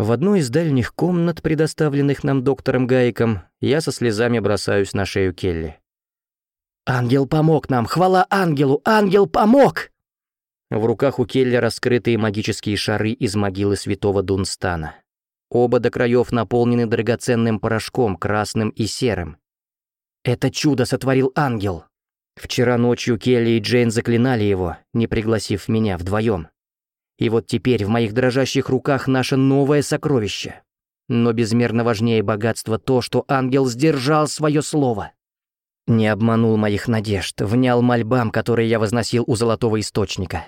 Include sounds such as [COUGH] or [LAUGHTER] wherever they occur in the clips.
В одной из дальних комнат, предоставленных нам доктором Гайком, я со слезами бросаюсь на шею Келли. «Ангел помог нам! Хвала ангелу! Ангел помог!» В руках у Келли раскрытые магические шары из могилы святого Дунстана. Оба до краев наполнены драгоценным порошком, красным и серым. Это чудо сотворил ангел. Вчера ночью Келли и Джейн заклинали его, не пригласив меня вдвоем. И вот теперь в моих дрожащих руках наше новое сокровище. Но безмерно важнее богатства то, что ангел сдержал свое слово. Не обманул моих надежд, внял мольбам, которые я возносил у золотого источника.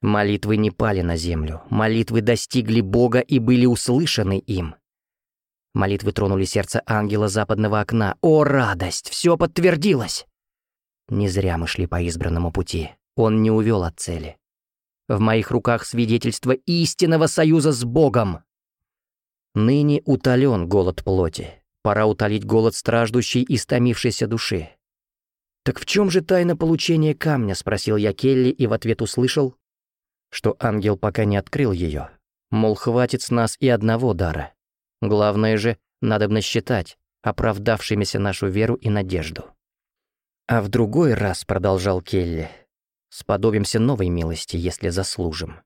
Молитвы не пали на землю, молитвы достигли Бога и были услышаны им. Молитвы тронули сердце ангела западного окна. О, радость! Все подтвердилось! Не зря мы шли по избранному пути. Он не увел от цели. В моих руках свидетельство истинного союза с Богом. Ныне утолен голод плоти. Пора утолить голод страждущей и стомившейся души. «Так в чем же тайна получения камня?» — спросил я Келли и в ответ услышал, что ангел пока не открыл ее. Мол, хватит с нас и одного дара. Главное же, надо считать, оправдавшимися нашу веру и надежду. А в другой раз, продолжал Келли, Сподобимся новой милости, если заслужим.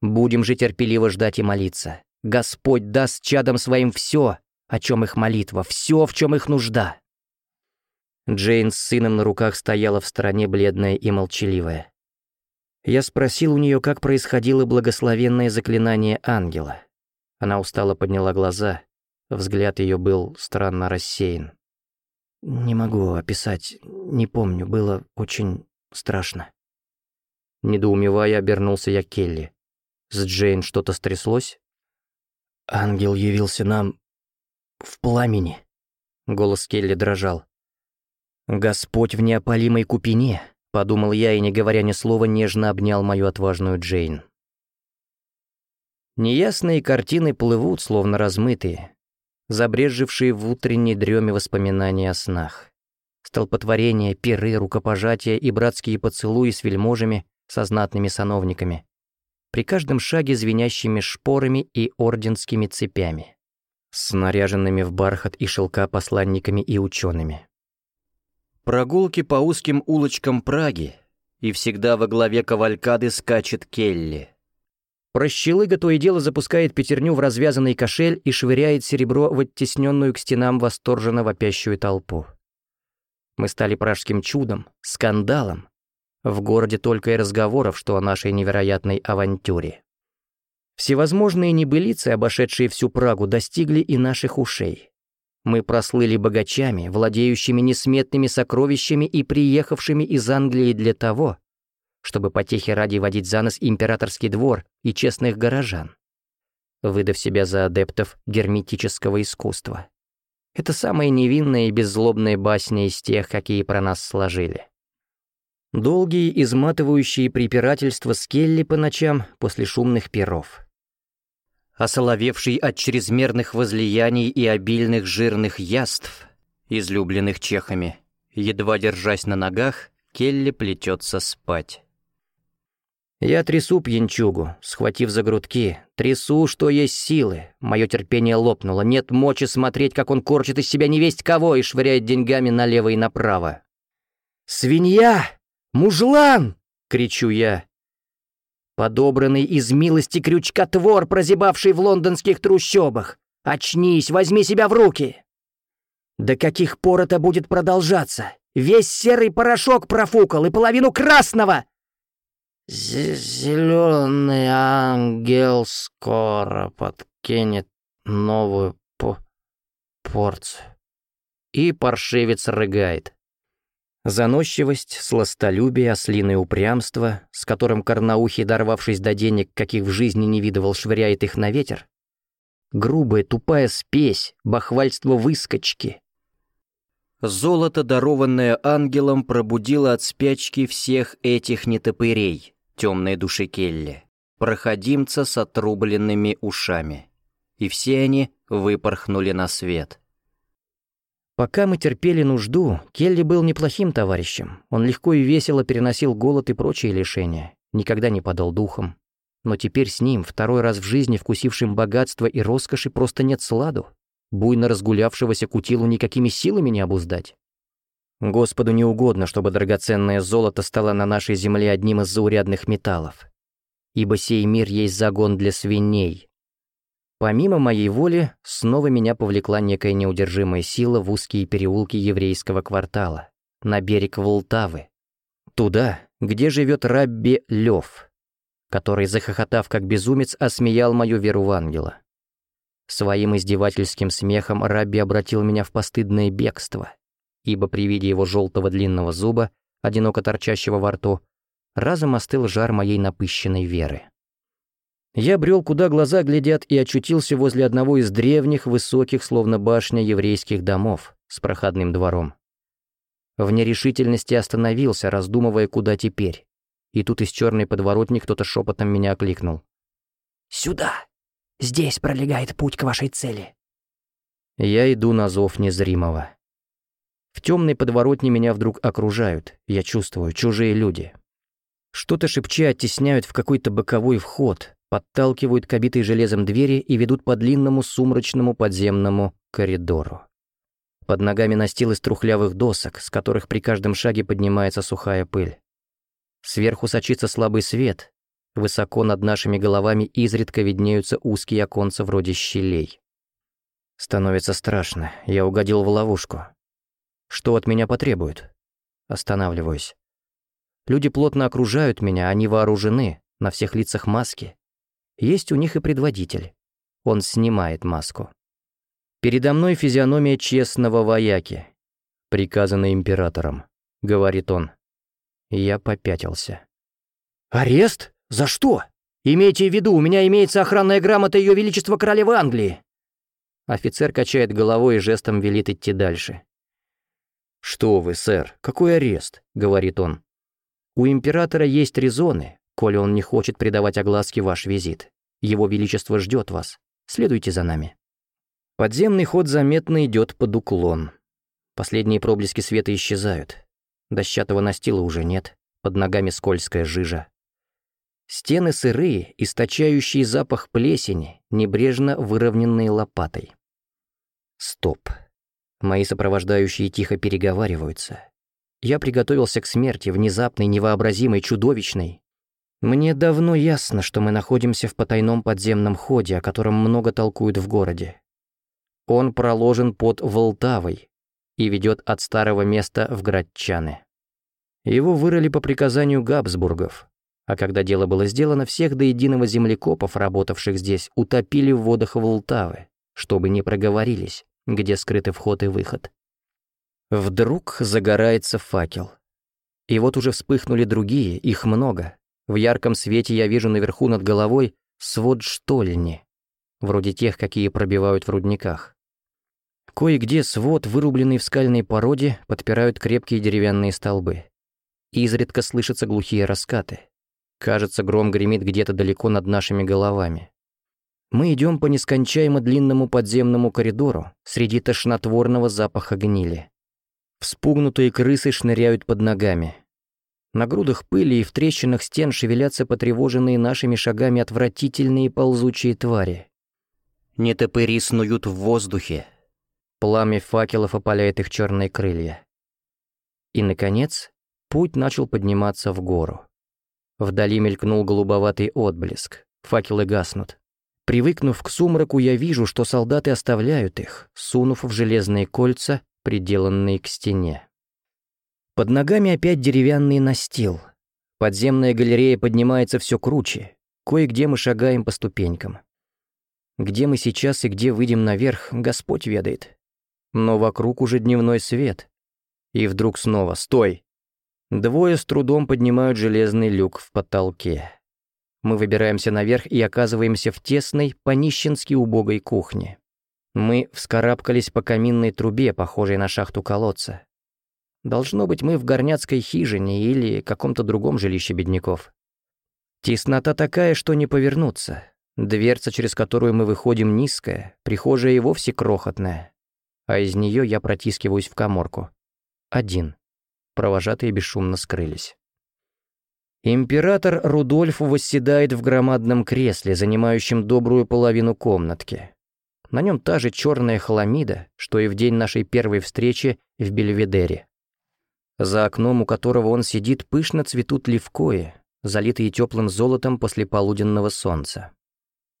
Будем же терпеливо ждать и молиться. Господь даст чадам своим все, о чем их молитва, все, в чем их нужда. Джейн с сыном на руках стояла в стороне бледная и молчаливая. Я спросил у нее, как происходило благословенное заклинание ангела. Она устало подняла глаза, взгляд ее был странно рассеян. «Не могу описать, не помню, было очень Страшно. Недоумевая, обернулся я к Келли. С Джейн что-то стряслось? Ангел явился нам в пламени. Голос Келли дрожал. «Господь в неопалимой купине», — подумал я и, не говоря ни слова, нежно обнял мою отважную Джейн. Неясные картины плывут, словно размытые, забрежевшие в утренней дреме воспоминания о снах столпотворения, пиры, рукопожатия и братские поцелуи с вельможами, со знатными сановниками. При каждом шаге звенящими шпорами и орденскими цепями. С наряженными в бархат и шелка посланниками и учеными. Прогулки по узким улочкам Праги, и всегда во главе кавалькады скачет Келли. Прощелыга то и дело запускает пятерню в развязанный кошель и швыряет серебро в оттесненную к стенам восторженно вопящую толпу. Мы стали пражским чудом, скандалом. В городе только и разговоров, что о нашей невероятной авантюре. Всевозможные небылицы, обошедшие всю Прагу, достигли и наших ушей. Мы прослыли богачами, владеющими несметными сокровищами и приехавшими из Англии для того, чтобы потехи ради водить за нос императорский двор и честных горожан, выдав себя за адептов герметического искусства. Это самая невинная и беззлобная басня из тех, какие про нас сложили. Долгие, изматывающие препирательства с Келли по ночам после шумных перов. Осоловевший от чрезмерных возлияний и обильных жирных яств, излюбленных чехами, едва держась на ногах, Келли плетется спать. Я трясу пьянчугу, схватив за грудки, трясу, что есть силы. Мое терпение лопнуло, нет мочи смотреть, как он корчит из себя невесть кого и швыряет деньгами налево и направо. «Свинья! Мужлан!» — кричу я. Подобранный из милости крючкотвор, прозябавший в лондонских трущобах. «Очнись, возьми себя в руки!» «До каких пор это будет продолжаться? Весь серый порошок профукал и половину красного!» Зеленый ангел скоро подкинет новую по порцию. И паршивец рыгает. Заносчивость, сластолюбие, ослиное упрямство, с которым Карнаухий, дорвавшись до денег, каких в жизни не видывал, швыряет их на ветер. Грубая, тупая спесь, бахвальство выскочки. Золото, дарованное ангелом, пробудило от спячки всех этих нетопырей темной души Келли, проходимца с отрубленными ушами. И все они выпорхнули на свет. Пока мы терпели нужду, Келли был неплохим товарищем. Он легко и весело переносил голод и прочие лишения, никогда не падал духом. но теперь с ним, второй раз в жизни вкусившим богатство и роскоши, просто нет сладу. Буйно разгулявшегося кутилу никакими силами не обуздать. Господу не угодно, чтобы драгоценное золото стало на нашей земле одним из заурядных металлов. Ибо сей мир есть загон для свиней. Помимо моей воли, снова меня повлекла некая неудержимая сила в узкие переулки еврейского квартала, на берег Волтавы. Туда, где живет Рабби Лев, который, захохотав как безумец, осмеял мою веру в ангела. Своим издевательским смехом Рабби обратил меня в постыдное бегство, ибо при виде его желтого длинного зуба, одиноко торчащего во рту, разом остыл жар моей напыщенной веры. Я брел, куда глаза глядят, и очутился возле одного из древних, высоких, словно башня еврейских домов с проходным двором. В нерешительности остановился, раздумывая, куда теперь. И тут из черной подворотни кто-то шепотом меня окликнул. «Сюда! Здесь пролегает путь к вашей цели!» Я иду на зов незримого. В темной подворотне меня вдруг окружают, я чувствую, чужие люди. Что-то шепча оттесняют в какой-то боковой вход, подталкивают к обитой железом двери и ведут по длинному сумрачному подземному коридору. Под ногами настил из трухлявых досок, с которых при каждом шаге поднимается сухая пыль. Сверху сочится слабый свет, высоко над нашими головами изредка виднеются узкие оконца вроде щелей. Становится страшно, я угодил в ловушку. Что от меня потребуют? Останавливаюсь. Люди плотно окружают меня, они вооружены, на всех лицах маски. Есть у них и предводитель. Он снимает маску. «Передо мной физиономия честного вояки, приказанный императором», — говорит он. Я попятился. «Арест? За что? Имейте в виду, у меня имеется охранная грамота Ее Величества Королевы Англии!» Офицер качает головой и жестом велит идти дальше. «Что вы, сэр, какой арест?» — говорит он. «У императора есть резоны, коли он не хочет придавать огласке ваш визит. Его Величество ждет вас. Следуйте за нами». Подземный ход заметно идет под уклон. Последние проблески света исчезают. Дощатого настила уже нет, под ногами скользкая жижа. Стены сырые, источающие запах плесени, небрежно выровненные лопатой. Стоп. Мои сопровождающие тихо переговариваются. Я приготовился к смерти, внезапной, невообразимой, чудовищной. Мне давно ясно, что мы находимся в потайном подземном ходе, о котором много толкуют в городе. Он проложен под Волтавой и ведет от старого места в Градчаны. Его вырыли по приказанию Габсбургов, а когда дело было сделано, всех до единого землекопов, работавших здесь, утопили в водах Волтавы, чтобы не проговорились где скрыты вход и выход. Вдруг загорается факел. И вот уже вспыхнули другие, их много. В ярком свете я вижу наверху над головой свод штольни, вроде тех, какие пробивают в рудниках. Кое-где свод, вырубленный в скальной породе, подпирают крепкие деревянные столбы. Изредка слышатся глухие раскаты. Кажется, гром гремит где-то далеко над нашими головами. Мы идем по нескончаемо длинному подземному коридору среди тошнотворного запаха гнили. Вспугнутые крысы шныряют под ногами. На грудах пыли и в трещинах стен шевелятся потревоженные нашими шагами отвратительные ползучие твари. Нетопыри снуют в воздухе. Пламя факелов опаляет их черные крылья. И, наконец, путь начал подниматься в гору. Вдали мелькнул голубоватый отблеск. Факелы гаснут. Привыкнув к сумраку, я вижу, что солдаты оставляют их, сунув в железные кольца, приделанные к стене. Под ногами опять деревянный настил. Подземная галерея поднимается все круче. Кое-где мы шагаем по ступенькам. Где мы сейчас и где выйдем наверх, Господь ведает. Но вокруг уже дневной свет. И вдруг снова «Стой!» Двое с трудом поднимают железный люк в потолке. Мы выбираемся наверх и оказываемся в тесной, понищенски убогой кухне. Мы вскарабкались по каминной трубе, похожей на шахту колодца. Должно быть, мы в горняцкой хижине или каком-то другом жилище бедняков. Теснота такая, что не повернуться. Дверца, через которую мы выходим, низкая, прихожая и вовсе крохотная. А из нее я протискиваюсь в коморку. Один. Провожатые бесшумно скрылись. Император Рудольф восседает в громадном кресле, занимающем добрую половину комнатки. На нем та же черная хламида, что и в день нашей первой встречи в Бельведере. За окном, у которого он сидит, пышно цветут левкои, залитые теплым золотом после полуденного солнца.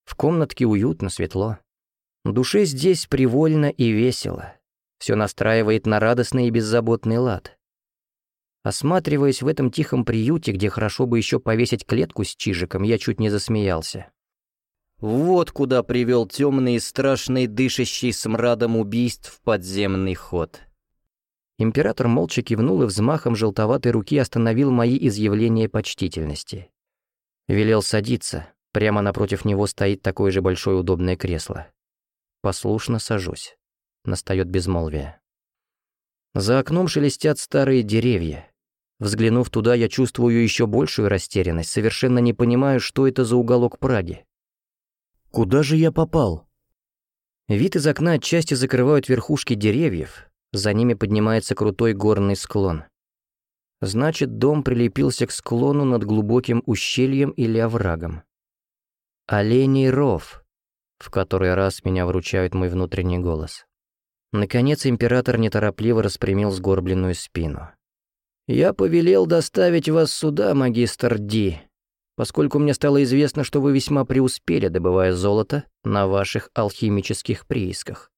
В комнатке уютно, светло. Душе здесь привольно и весело. Все настраивает на радостный и беззаботный лад. Осматриваясь в этом тихом приюте, где хорошо бы еще повесить клетку с чижиком, я чуть не засмеялся. Вот куда привел темный и страшный, дышащий смрадом убийств подземный ход. Император молча кивнул и взмахом желтоватой руки остановил мои изъявления почтительности. Велел садиться, прямо напротив него стоит такое же большое удобное кресло. Послушно сажусь. Настает безмолвие. За окном шелестят старые деревья. Взглянув туда, я чувствую еще большую растерянность, совершенно не понимаю, что это за уголок Праги. Куда же я попал? Вид из окна отчасти закрывают верхушки деревьев, за ними поднимается крутой горный склон. Значит, дом прилепился к склону над глубоким ущельем или оврагом. «Оленей ров», в который раз меня вручает мой внутренний голос. Наконец император неторопливо распрямил сгорбленную спину. «Я повелел доставить вас сюда, магистр Ди, поскольку мне стало известно, что вы весьма преуспели, добывая золото на ваших алхимических приисках.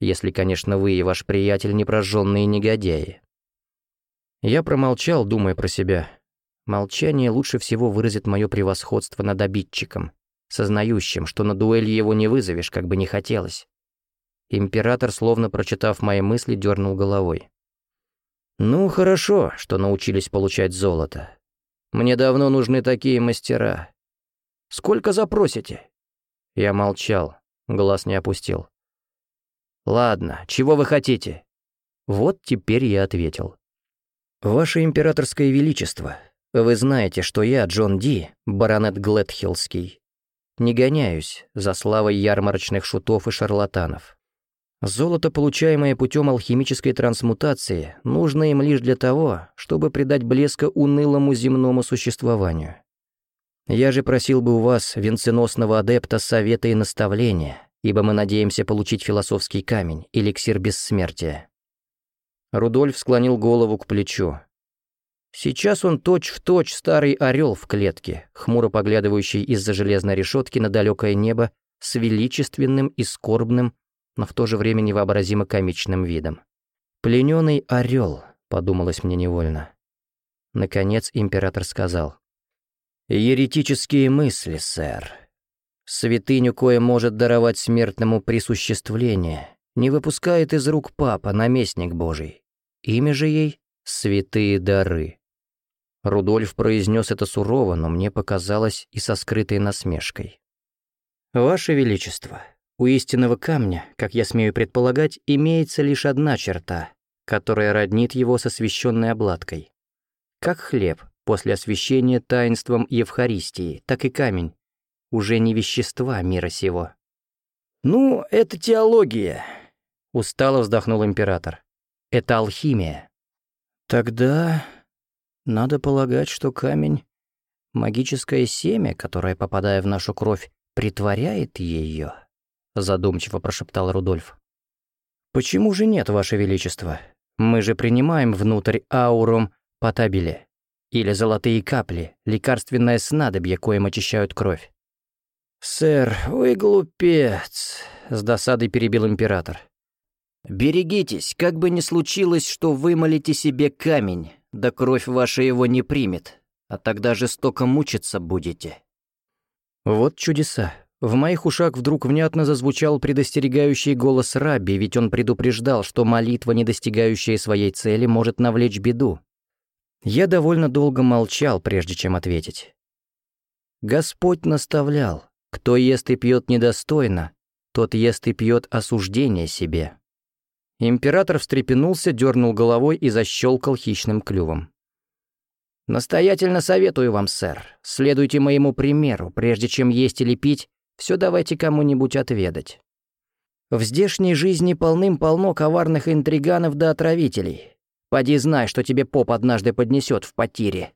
Если, конечно, вы и ваш приятель не прожженные негодяи. Я промолчал, думая про себя. Молчание лучше всего выразит мое превосходство над обидчиком, сознающим, что на дуэль его не вызовешь, как бы не хотелось. Император, словно прочитав мои мысли, дернул головой. «Ну, хорошо, что научились получать золото. Мне давно нужны такие мастера. Сколько запросите?» Я молчал, глаз не опустил. «Ладно, чего вы хотите?» Вот теперь я ответил. «Ваше императорское величество, вы знаете, что я, Джон Ди, баронет Гледхиллский. Не гоняюсь за славой ярмарочных шутов и шарлатанов. Золото, получаемое путем алхимической трансмутации, нужно им лишь для того, чтобы придать блеска унылому земному существованию. Я же просил бы у вас, венценосного адепта, совета и наставления, ибо мы надеемся получить философский камень, эликсир бессмертия». Рудольф склонил голову к плечу. Сейчас он точь-в-точь точь старый орел в клетке, хмуро поглядывающий из-за железной решетки на далекое небо с величественным и скорбным, но в то же время невообразимо комичным видом. «Плененный орел», — подумалось мне невольно. Наконец император сказал. «Еретические мысли, сэр. Святыню, кое может даровать смертному присуществление, не выпускает из рук папа, наместник Божий. Имя же ей — святые дары». Рудольф произнес это сурово, но мне показалось и со скрытой насмешкой. «Ваше Величество», у истинного камня, как я смею предполагать, имеется лишь одна черта, которая роднит его с освященной обладкой. Как хлеб после освящения таинством Евхаристии, так и камень, уже не вещества мира сего. «Ну, это теология», — устало вздохнул император. «Это алхимия». «Тогда надо полагать, что камень — магическое семя, которое, попадая в нашу кровь, притворяет ее задумчиво прошептал Рудольф. «Почему же нет, Ваше Величество? Мы же принимаем внутрь аурум потабили. Или золотые капли, лекарственное снадобье, коим очищают кровь». «Сэр, вы глупец», — с досадой перебил император. «Берегитесь, как бы ни случилось, что вымолите себе камень, да кровь ваша его не примет, а тогда жестоко мучиться будете». Вот чудеса. В моих ушах вдруг внятно зазвучал предостерегающий голос Рабби, ведь он предупреждал, что молитва, не достигающая своей цели, может навлечь беду. Я довольно долго молчал, прежде чем ответить. Господь наставлял, кто ест и пьет недостойно, тот ест и пьет осуждение себе. Император встрепенулся, дернул головой и защелкал хищным клювом. «Настоятельно советую вам, сэр, следуйте моему примеру, прежде чем есть или пить, все давайте кому-нибудь отведать. В здешней жизни полным-полно коварных интриганов да отравителей. Поди знай, что тебе поп однажды поднесет в потире.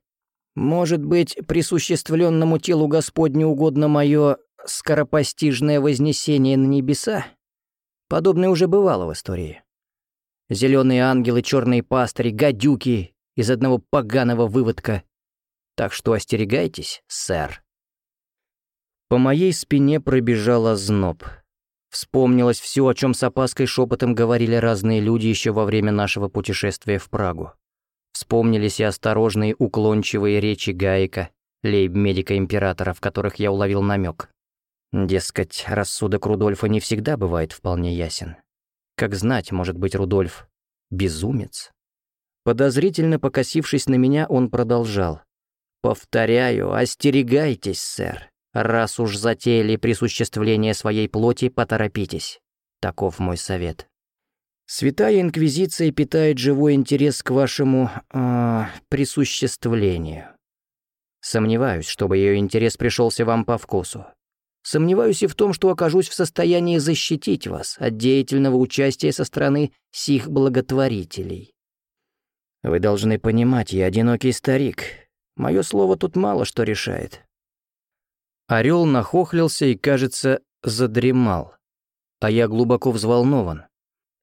Может быть, присуществленному телу Господню угодно мое скоропостижное вознесение на небеса? Подобное уже бывало в истории. Зеленые ангелы, черные пастыри, гадюки из одного поганого выводка. Так что остерегайтесь, сэр. По моей спине пробежал озноб. Вспомнилось все, о чем с опаской шепотом говорили разные люди еще во время нашего путешествия в Прагу. Вспомнились и осторожные уклончивые речи Гаика, лейб-медика императора, в которых я уловил намек. Дескать, рассудок Рудольфа не всегда бывает вполне ясен. Как знать, может быть, Рудольф — безумец? Подозрительно покосившись на меня, он продолжал. «Повторяю, остерегайтесь, сэр. Раз уж затеяли присуществление своей плоти, поторопитесь. Таков мой совет. Святая Инквизиция питает живой интерес к вашему... Э, присуществлению. Сомневаюсь, чтобы ее интерес пришелся вам по вкусу. Сомневаюсь и в том, что окажусь в состоянии защитить вас от деятельного участия со стороны сих благотворителей. Вы должны понимать, я одинокий старик. Мое слово тут мало что решает. Орел нахохлился и, кажется, задремал. А я глубоко взволнован.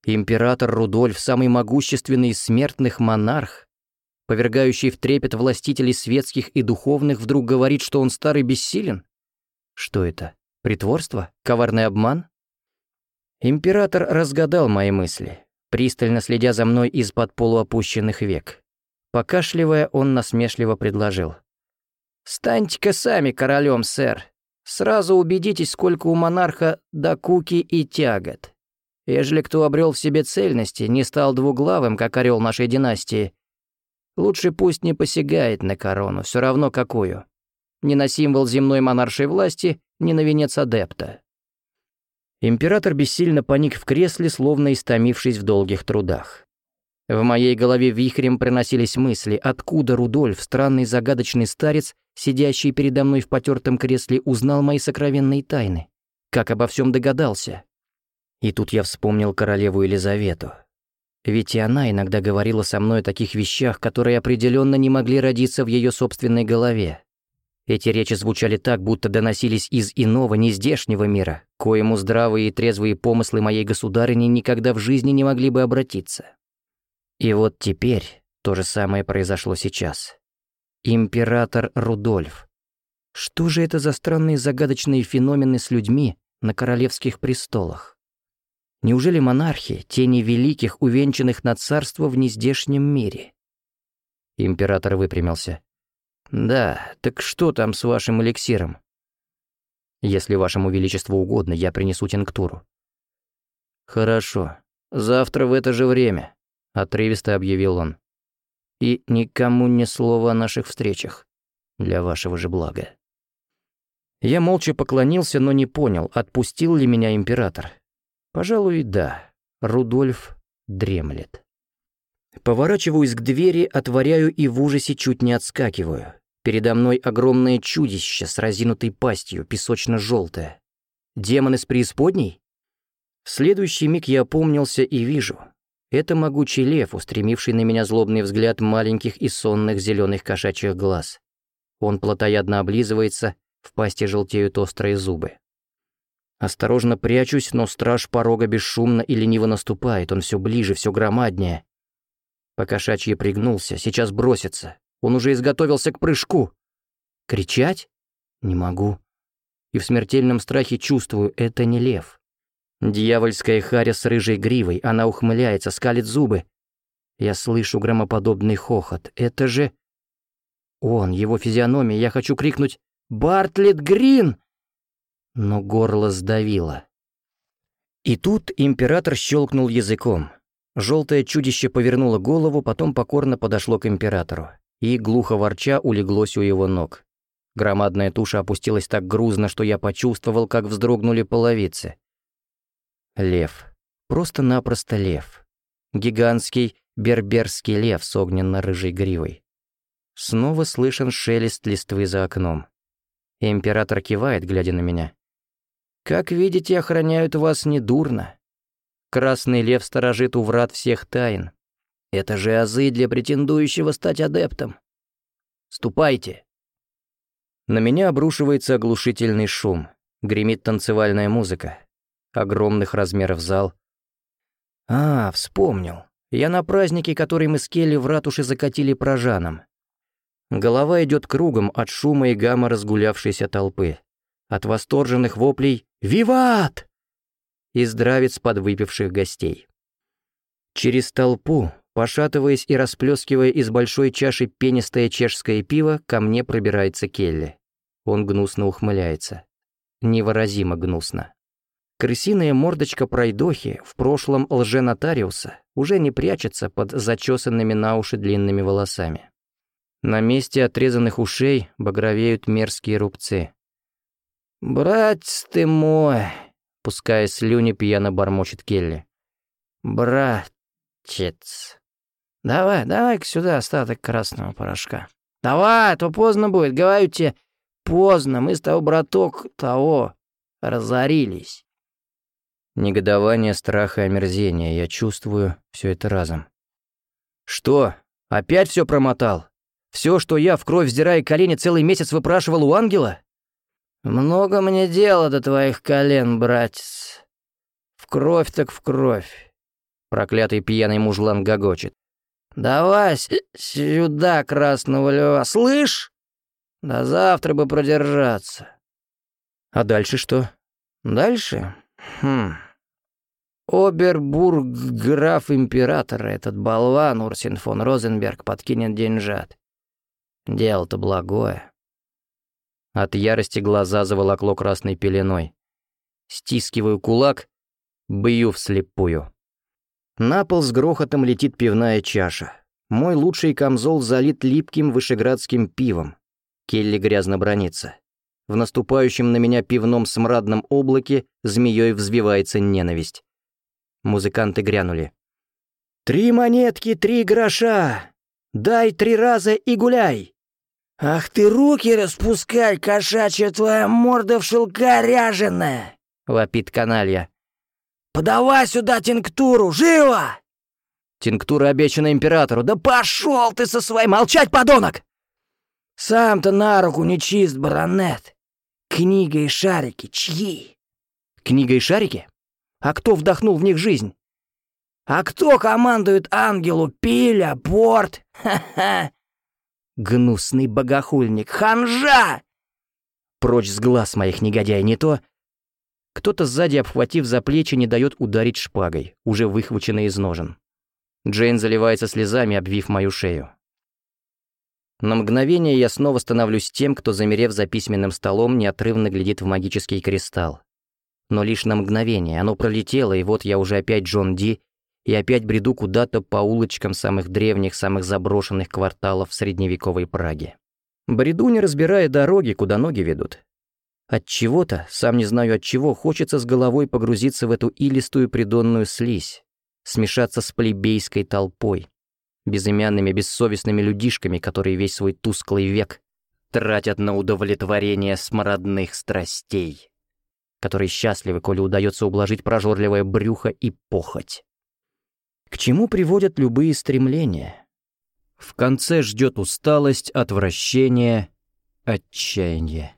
Император Рудольф, самый могущественный из смертных монарх, повергающий в трепет властителей светских и духовных, вдруг говорит, что он старый бессилен? Что это? Притворство? Коварный обман? Император разгадал мои мысли, пристально следя за мной из-под полуопущенных век. Покашливая, он насмешливо предложил. «Станьте-ка сами королем, сэр. Сразу убедитесь, сколько у монарха докуки и тягот. Ежели кто обрел в себе цельности, не стал двуглавым, как орел нашей династии, лучше пусть не посягает на корону, все равно какую. Ни на символ земной монаршей власти, ни на венец адепта. Император бессильно поник в кресле, словно истомившись в долгих трудах. В моей голове вихрем проносились мысли, откуда Рудольф, странный загадочный старец, сидящий передо мной в потертом кресле, узнал мои сокровенные тайны. Как обо всем догадался. И тут я вспомнил королеву Елизавету. Ведь и она иногда говорила со мной о таких вещах, которые определенно не могли родиться в ее собственной голове. Эти речи звучали так, будто доносились из иного, нездешнего мира, коему здравые и трезвые помыслы моей государыни никогда в жизни не могли бы обратиться. И вот теперь то же самое произошло сейчас. Император Рудольф. Что же это за странные загадочные феномены с людьми на королевских престолах? Неужели монархи, тени великих, увенчанных на царство в нездешнем мире? Император выпрямился. «Да, так что там с вашим эликсиром?» «Если вашему величеству угодно, я принесу тинктуру». «Хорошо. Завтра в это же время», — отрывисто объявил он. «И никому ни слова о наших встречах. Для вашего же блага». Я молча поклонился, но не понял, отпустил ли меня император. Пожалуй, да. Рудольф дремлет. Поворачиваюсь к двери, отворяю и в ужасе чуть не отскакиваю. Передо мной огромное чудище с разинутой пастью, песочно-желтое. Демон из преисподней? В следующий миг я опомнился и вижу. Это могучий лев, устремивший на меня злобный взгляд маленьких и сонных зеленых кошачьих глаз. Он плотоядно облизывается, в пасти желтеют острые зубы. Осторожно прячусь, но страж порога бесшумно и лениво наступает, он все ближе, все громаднее. Покошачьи пригнулся, сейчас бросится. Он уже изготовился к прыжку. Кричать? Не могу. И в смертельном страхе чувствую, это не лев. Дьявольская харя с рыжей гривой, она ухмыляется, скалит зубы. Я слышу громоподобный хохот. Это же... Он, его физиономия, я хочу крикнуть «Бартлетт Грин!» но горло сдавило. И тут император щелкнул языком. Желтое чудище повернуло голову, потом покорно подошло к императору и, глухо ворча, улеглось у его ног. Громадная туша опустилась так грузно, что я почувствовал, как вздрогнули половицы. Лев. Просто-напросто лев. Гигантский берберский лев с огненно-рыжей гривой. Снова слышен шелест листвы за окном. Император кивает, глядя на меня. Как видите, охраняют вас недурно. Красный лев сторожит у врат всех тайн. Это же азы для претендующего стать адептом. Ступайте!» На меня обрушивается оглушительный шум. Гремит танцевальная музыка. Огромных размеров зал. А, вспомнил. Я на празднике, который мы с Келли в ратуше закатили прожаном. Голова идет кругом от шума и гамма разгулявшейся толпы. От восторженных воплей «Виват!» и здравец подвыпивших гостей. Через толпу, пошатываясь и расплескивая из большой чаши пенистое чешское пиво, ко мне пробирается Келли. Он гнусно ухмыляется. Невыразимо гнусно. Крысиная мордочка пройдохи, в прошлом лженотариуса, уже не прячется под зачесанными на уши длинными волосами. На месте отрезанных ушей багровеют мерзкие рубцы. «Братец ты мой!» — пуская слюни, пьяно бормочет Келли. «Братец! Давай, давай-ка сюда остаток красного порошка. Давай, а то поздно будет, говорю тебе, поздно, мы с того, браток, того, разорились». Негодование, страх и омерзение, я чувствую все это разом. «Что, опять все промотал? Все, что я, в кровь вздирая колени, целый месяц выпрашивал у ангела?» «Много мне дела до твоих колен, братец. В кровь так в кровь», — проклятый пьяный мужлан гогочет. «Давай сюда, красного льва, слышь? До завтра бы продержаться». «А дальше что?» «Дальше? Хм...» Обербург, граф императора, этот болван Урсин фон Розенберг подкинет деньжат. Дело-то благое. От ярости глаза заволокло красной пеленой. Стискиваю кулак, бью вслепую. На пол с грохотом летит пивная чаша. Мой лучший камзол залит липким вышеградским пивом. Келли грязно бронится. В наступающем на меня пивном смрадном облаке змеей взвивается ненависть. Музыканты грянули. «Три монетки, три гроша! Дай три раза и гуляй!» «Ах ты руки распускай, кошачья твоя морда в шелка ряженая!» — вопит каналья. «Подавай сюда тинктуру, живо!» «Тинктура обещана императору. Да пошел ты со своим! Молчать, подонок!» «Сам-то на руку не чист, баронет. Книга и шарики чьи?» «Книга и шарики? А кто вдохнул в них жизнь? А кто командует ангелу Пиля, Порт? Ха-ха! Гнусный богохульник, ханжа! Прочь с глаз моих, негодяй, не то... Кто-то сзади, обхватив за плечи, не дает ударить шпагой, уже выхваченной из ножен. Джейн заливается слезами, обвив мою шею. На мгновение я снова становлюсь тем, кто, замерев за письменным столом, неотрывно глядит в магический кристалл, но лишь на мгновение. Оно пролетело, и вот я уже опять Джон Ди, и опять бреду куда-то по улочкам самых древних, самых заброшенных кварталов средневековой Праги. Бреду, не разбирая дороги, куда ноги ведут. От чего-то, сам не знаю от чего, хочется с головой погрузиться в эту илистую придонную слизь, смешаться с плебейской толпой, безымянными бессовестными людишками, которые весь свой тусклый век тратят на удовлетворение смородных страстей которые счастливы, коли удается ублажить прожорливое брюхо и похоть. К чему приводят любые стремления? В конце ждет усталость, отвращение, отчаяние.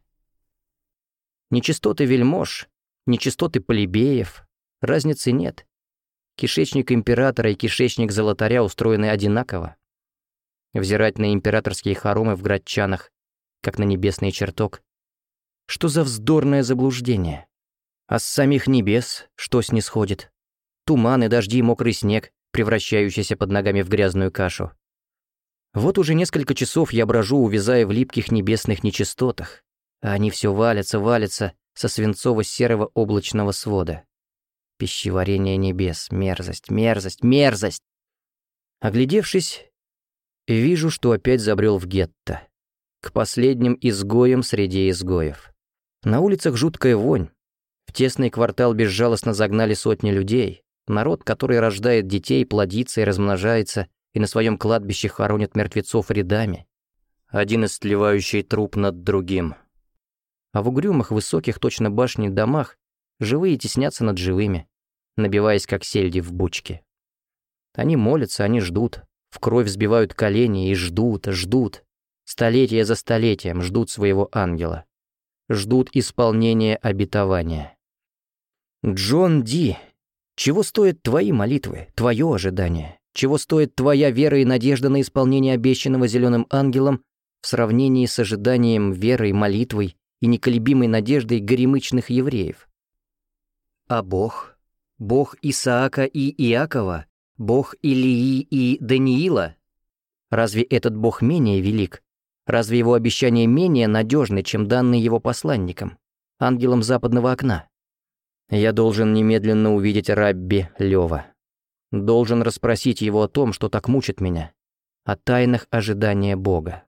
Нечистоты вельмож, нечистоты плебеев, разницы нет. Кишечник императора и кишечник золотаря устроены одинаково. Взирать на императорские хоромы в градчанах, как на небесный чертог. Что за вздорное заблуждение? А с самих небес что снисходит? Туманы, дожди, мокрый снег, превращающийся под ногами в грязную кашу. Вот уже несколько часов я брожу, увязая в липких небесных нечистотах, а они все валятся, валятся со свинцово-серого облачного свода. Пищеварение небес, мерзость, мерзость, мерзость! Оглядевшись, вижу, что опять забрел в гетто, к последним изгоям среди изгоев. На улицах жуткая вонь, в тесный квартал безжалостно загнали сотни людей, народ, который рождает детей, плодится и размножается, и на своем кладбище хоронят мертвецов рядами. Один истлевающий труп над другим. А в угрюмых, высоких, точно башни домах живые теснятся над живыми, набиваясь как сельди в бучке. Они молятся, они ждут, в кровь взбивают колени и ждут, ждут. столетия за столетием ждут своего ангела. Ждут исполнения обетования. Джон Ди, чего стоят твои молитвы, твое ожидание? Чего стоит твоя вера и надежда на исполнение обещанного зеленым ангелом в сравнении с ожиданием, верой, молитвой и неколебимой надеждой горемычных евреев? А Бог? Бог Исаака и Иакова? Бог Илии и Даниила? Разве этот Бог менее велик? Разве его обещания менее надежны, чем данные его посланникам, ангелам западного окна? Я должен немедленно увидеть Рабби Лева. Должен расспросить его о том, что так мучит меня, о тайнах ожидания Бога.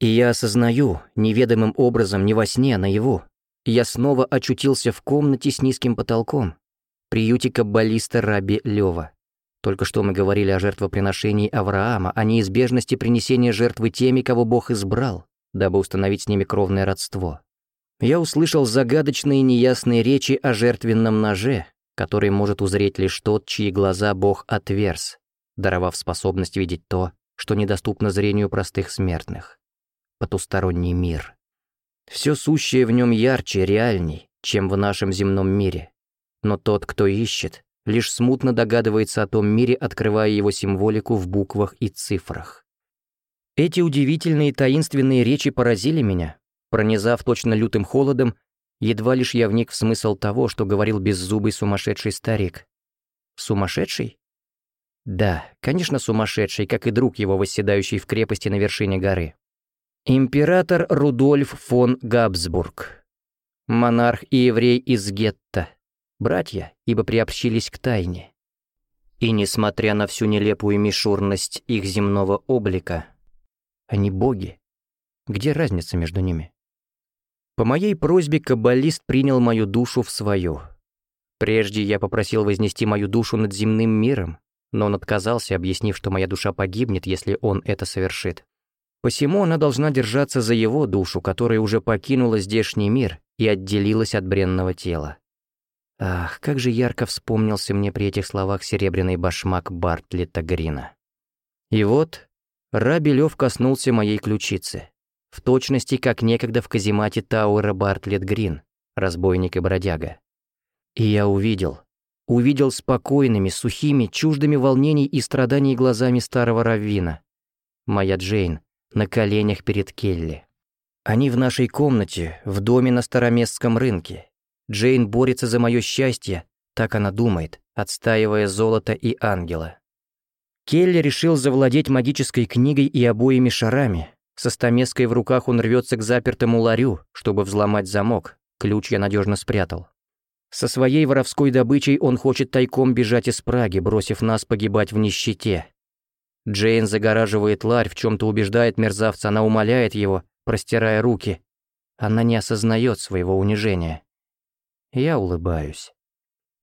И я осознаю, неведомым образом, не во сне, а наяву, я снова очутился в комнате с низким потолком, приюте каббалиста Раби Лева. Только что мы говорили о жертвоприношении Авраама, о неизбежности принесения жертвы теми, кого Бог избрал, дабы установить с ними кровное родство. Я услышал загадочные неясные речи о жертвенном ноже, который может узреть лишь тот, чьи глаза Бог отверз, даровав способность видеть то, что недоступно зрению простых смертных. Потусторонний мир. Все сущее в нем ярче, реальней, чем в нашем земном мире. Но тот, кто ищет, лишь смутно догадывается о том мире, открывая его символику в буквах и цифрах. Эти удивительные таинственные речи поразили меня, пронизав точно лютым холодом, едва лишь я вник в смысл того, что говорил беззубый сумасшедший старик. Сумасшедший? Да, конечно, сумасшедший, как и друг его, восседающий в крепости на вершине горы. Император Рудольф фон Габсбург. Монарх и еврей из гетто. Братья, ибо приобщились к тайне. И несмотря на всю нелепую мишурность их земного облика, они боги. Где разница между ними? По моей просьбе каббалист принял мою душу в свою. Прежде я попросил вознести мою душу над земным миром, но он отказался, объяснив, что моя душа погибнет, если он это совершит. Посему она должна держаться за его душу, которая уже покинула здешний мир и отделилась от бренного тела. Ах, как же ярко вспомнился мне при этих словах серебряный башмак Бартлета Грина. И вот Раби Лев коснулся моей ключицы, в точности, как некогда в каземате Тауэра Бартлет Грин, разбойник и бродяга. И я увидел, увидел спокойными, сухими, чуждыми волнений и страданий глазами старого раввина. Моя Джейн, на коленях перед Келли. Они в нашей комнате, в доме на Староместском рынке. Джейн борется за мое счастье, так она думает, отстаивая золото и ангела. Келли решил завладеть магической книгой и обоими шарами. Со стамеской в руках он рвется к запертому ларю, чтобы взломать замок. Ключ я надежно спрятал. Со своей воровской добычей он хочет тайком бежать из Праги, бросив нас погибать в нищете. Джейн загораживает ларь, в чем-то убеждает мерзавца, она умоляет его, простирая руки. Она не осознает своего унижения. Я улыбаюсь.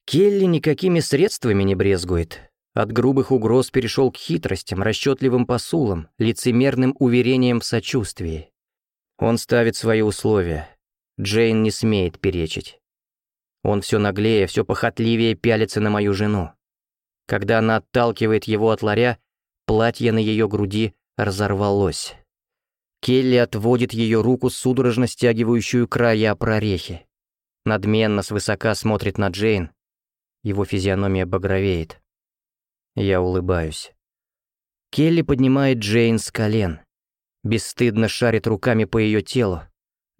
Келли никакими средствами не брезгует. От грубых угроз перешел к хитростям, расчетливым посулам, лицемерным уверениям в сочувствии. Он ставит свои условия. Джейн не смеет перечить. Он все наглее, все похотливее пялится на мою жену. Когда она отталкивает его от ларя, Платье на ее груди разорвалось. Келли отводит ее руку, судорожно стягивающую края прорехи. Надменно свысока смотрит на Джейн. Его физиономия багровеет. Я улыбаюсь. Келли поднимает Джейн с колен. Бесстыдно шарит руками по ее телу.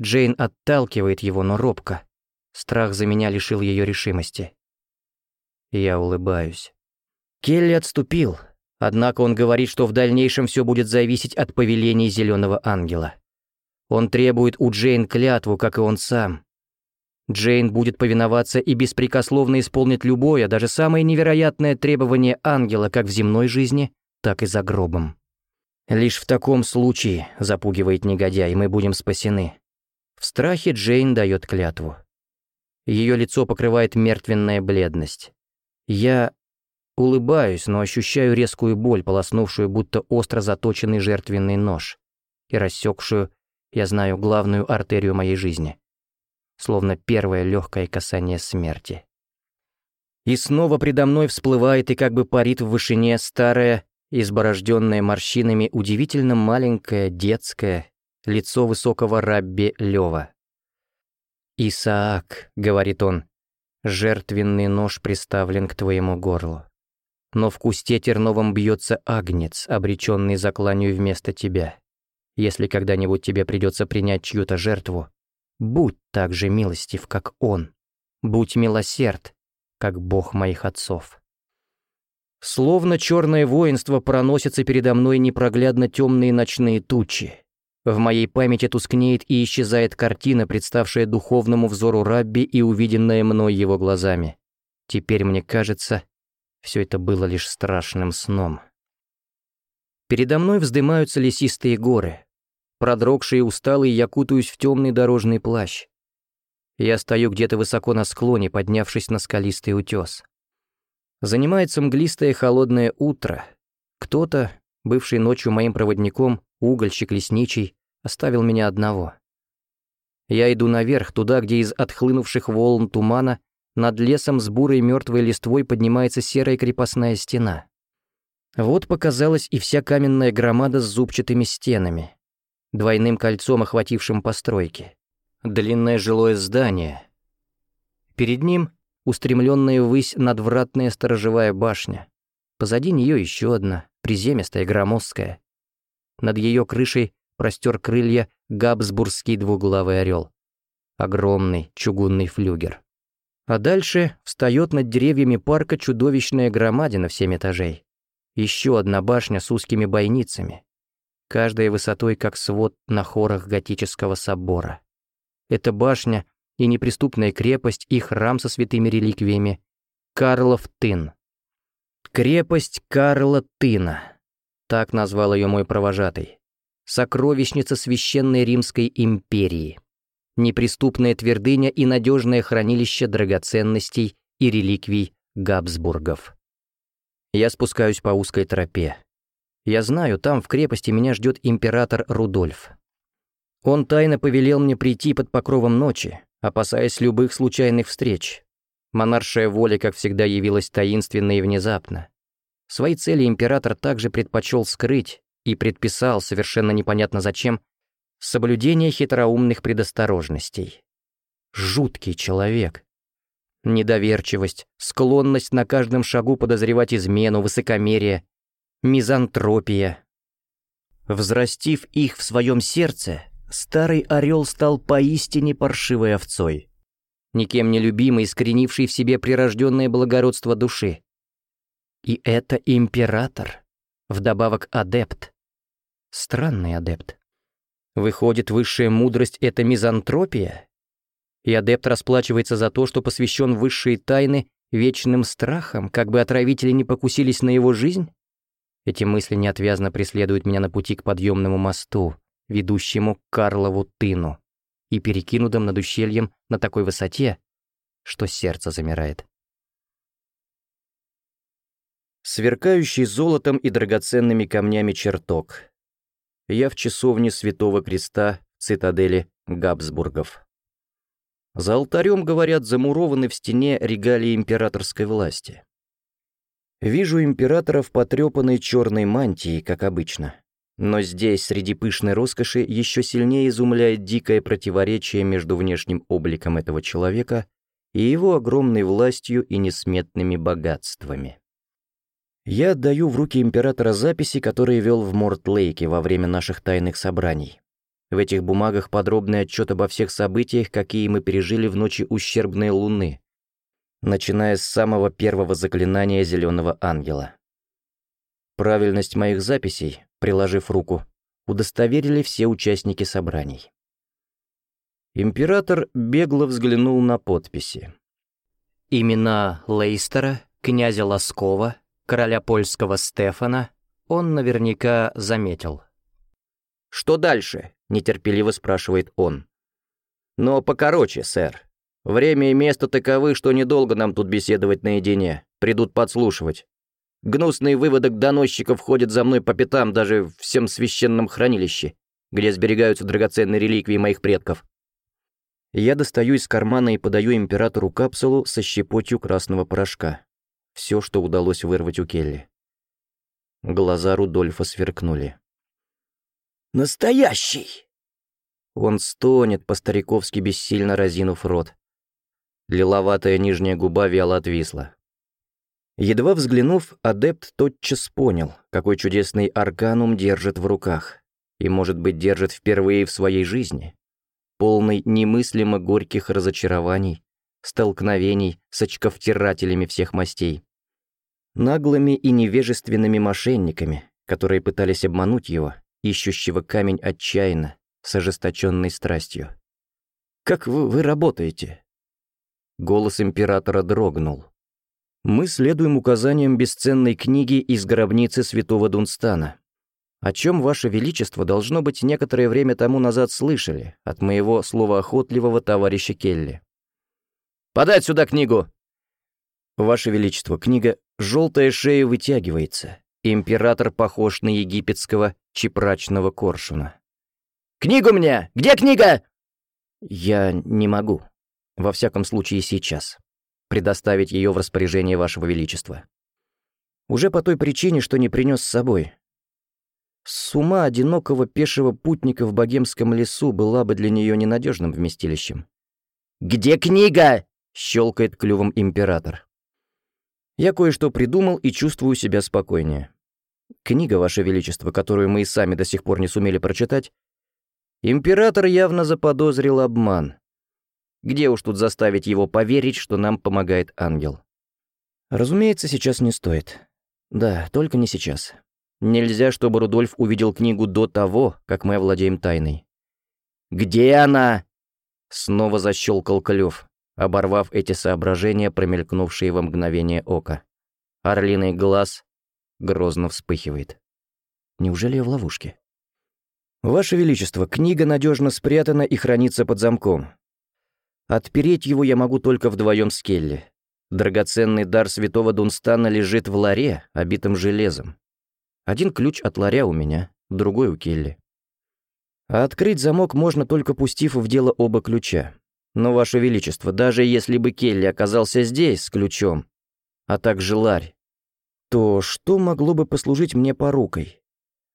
Джейн отталкивает его, но робко. Страх за меня лишил ее решимости. Я улыбаюсь. Келли отступил, Однако он говорит, что в дальнейшем все будет зависеть от повелений Зеленого Ангела. Он требует у Джейн клятву, как и он сам. Джейн будет повиноваться и беспрекословно исполнит любое, даже самое невероятное требование ангела как в земной жизни, так и за гробом. Лишь в таком случае, запугивает негодяй, мы будем спасены. В страхе Джейн дает клятву. Ее лицо покрывает мертвенная бледность. Я Улыбаюсь, но ощущаю резкую боль, полоснувшую будто остро заточенный жертвенный нож и рассекшую, я знаю, главную артерию моей жизни. Словно первое легкое касание смерти. И снова предо мной всплывает и как бы парит в вышине старая, изборожденное морщинами, удивительно маленькое, детское, лицо высокого рабби Лева. «Исаак», — говорит он, — «жертвенный нож приставлен к твоему горлу. Но в кусте терновом бьется агнец, обреченный закланию вместо тебя. Если когда-нибудь тебе придется принять чью-то жертву, будь так же милостив, как он. Будь милосерд, как Бог моих отцов». Словно черное воинство проносятся передо мной непроглядно темные ночные тучи, в моей памяти тускнеет и исчезает картина, представшая духовному взору Рабби и увиденная мной его глазами. Теперь мне кажется, все это было лишь страшным сном. Передо мной вздымаются лесистые горы. Продрогший и усталый, я кутаюсь в темный дорожный плащ. Я стою где-то высоко на склоне, поднявшись на скалистый утес. Занимается мглистое холодное утро. Кто-то, бывший ночью моим проводником, угольщик лесничий, оставил меня одного. Я иду наверх, туда, где из отхлынувших волн тумана над лесом с бурой мертвой листвой поднимается серая крепостная стена. Вот показалась и вся каменная громада с зубчатыми стенами, двойным кольцом, охватившим постройки. Длинное жилое здание. Перед ним устремленная ввысь надвратная сторожевая башня. Позади нее еще одна, приземистая, громоздкая. Над ее крышей простер крылья габсбургский двуглавый орел. Огромный чугунный флюгер. А дальше встает над деревьями парка чудовищная громадина в семь этажей. Еще одна башня с узкими бойницами. Каждая высотой, как свод на хорах готического собора. Эта башня и неприступная крепость и храм со святыми реликвиями. Карлов Тын. Крепость Карла Тына. Так назвал ее мой провожатый. Сокровищница Священной Римской империи. Неприступная твердыня и надежное хранилище драгоценностей и реликвий Габсбургов. Я спускаюсь по узкой тропе. Я знаю, там в крепости меня ждет император Рудольф. Он тайно повелел мне прийти под покровом ночи, опасаясь любых случайных встреч. Монаршая воля, как всегда, явилась таинственно и внезапно. Свои цели император также предпочел скрыть и предписал, совершенно непонятно зачем, соблюдение хитроумных предосторожностей. Жуткий человек. Недоверчивость, склонность на каждом шагу подозревать измену, высокомерие, мизантропия. Взрастив их в своем сердце, старый орел стал поистине паршивой овцой. Никем не любимый, искоренивший в себе прирожденное благородство души. И это император. Вдобавок адепт. Странный адепт. Выходит, высшая мудрость — это мизантропия? И адепт расплачивается за то, что посвящен высшей тайны вечным страхом, как бы отравители не покусились на его жизнь? Эти мысли неотвязно преследуют меня на пути к подъемному мосту, ведущему к Карлову тыну, и перекинутым над ущельем на такой высоте, что сердце замирает сверкающий золотом и драгоценными камнями чертог. Я в часовне Святого Креста, цитадели Габсбургов. За алтарем, говорят, замурованы в стене регалии императорской власти. Вижу императора в потрепанной черной мантии, как обычно. Но здесь, среди пышной роскоши, еще сильнее изумляет дикое противоречие между внешним обликом этого человека и его огромной властью и несметными богатствами. Я отдаю в руки императора записи, которые вел в Морт-Лейке во время наших тайных собраний. В этих бумагах подробный отчет обо всех событиях, какие мы пережили в ночи ущербной луны, начиная с самого первого заклинания Зеленого Ангела. Правильность моих записей, приложив руку, удостоверили все участники собраний. Император бегло взглянул на подписи. Имена Лейстера, князя Лоскова, короля польского Стефана, он наверняка заметил. «Что дальше?» — нетерпеливо спрашивает он. «Но покороче, сэр. Время и место таковы, что недолго нам тут беседовать наедине. Придут подслушивать. Гнусные выводок доносчиков ходят за мной по пятам даже в всем священном хранилище, где сберегаются драгоценные реликвии моих предков. Я достаю из кармана и подаю императору капсулу со щепотью красного порошка все, что удалось вырвать у Келли. Глаза Рудольфа сверкнули. «Настоящий!» Он стонет, по-стариковски бессильно разинув рот. Лиловатая нижняя губа вяло отвисла. Едва взглянув, адепт тотчас понял, какой чудесный арканум держит в руках. И, может быть, держит впервые в своей жизни. Полный немыслимо горьких разочарований, столкновений с очковтирателями всех мастей. Наглыми и невежественными мошенниками, которые пытались обмануть его, ищущего камень отчаянно, с ожесточенной страстью. «Как вы, вы работаете?» Голос императора дрогнул. «Мы следуем указаниям бесценной книги из гробницы святого Дунстана, о чем Ваше Величество, должно быть, некоторое время тому назад слышали от моего словоохотливого товарища Келли. «Подать сюда книгу!» «Ваше Величество, книга «Желтая шея вытягивается». Император похож на египетского чепрачного коршуна. «Книгу мне! Где книга?» «Я не могу. Во всяком случае, сейчас. Предоставить ее в распоряжение Вашего Величества. Уже по той причине, что не принес с собой. С ума одинокого пешего путника в богемском лесу была бы для нее ненадежным вместилищем. «Где книга?» — щелкает клювом император. Я кое-что придумал и чувствую себя спокойнее. Книга, Ваше Величество, которую мы и сами до сих пор не сумели прочитать, Император явно заподозрил обман. Где уж тут заставить его поверить, что нам помогает ангел? Разумеется, сейчас не стоит. Да, только не сейчас. Нельзя, чтобы Рудольф увидел книгу до того, как мы овладеем тайной. «Где она?» Снова защелкал Клёв, оборвав эти соображения, промелькнувшие во мгновение ока. Орлиный глаз грозно вспыхивает. Неужели я в ловушке? «Ваше Величество, книга надежно спрятана и хранится под замком. Отпереть его я могу только вдвоем с Келли. Драгоценный дар святого Дунстана лежит в ларе, обитом железом. Один ключ от ларя у меня, другой у Келли. А открыть замок можно только пустив в дело оба ключа. Но, Ваше Величество, даже если бы Келли оказался здесь с ключом, а также ларь, то что могло бы послужить мне порукой?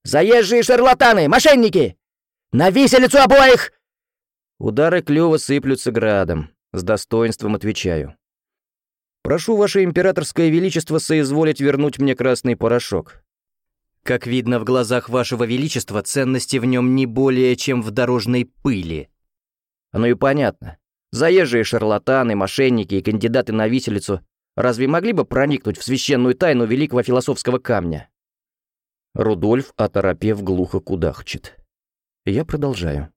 Заезжие шарлатаны! Мошенники! На виселицу обоих!» Удары клюва сыплются градом. С достоинством отвечаю. «Прошу, Ваше Императорское Величество, соизволить вернуть мне красный порошок. Как видно в глазах Вашего Величества, ценности в нем не более, чем в дорожной пыли. Оно и понятно. Заезжие шарлатаны, мошенники и кандидаты на виселицу разве могли бы проникнуть в священную тайну великого философского камня? Рудольф, оторопев, глухо кудахчет. Я продолжаю.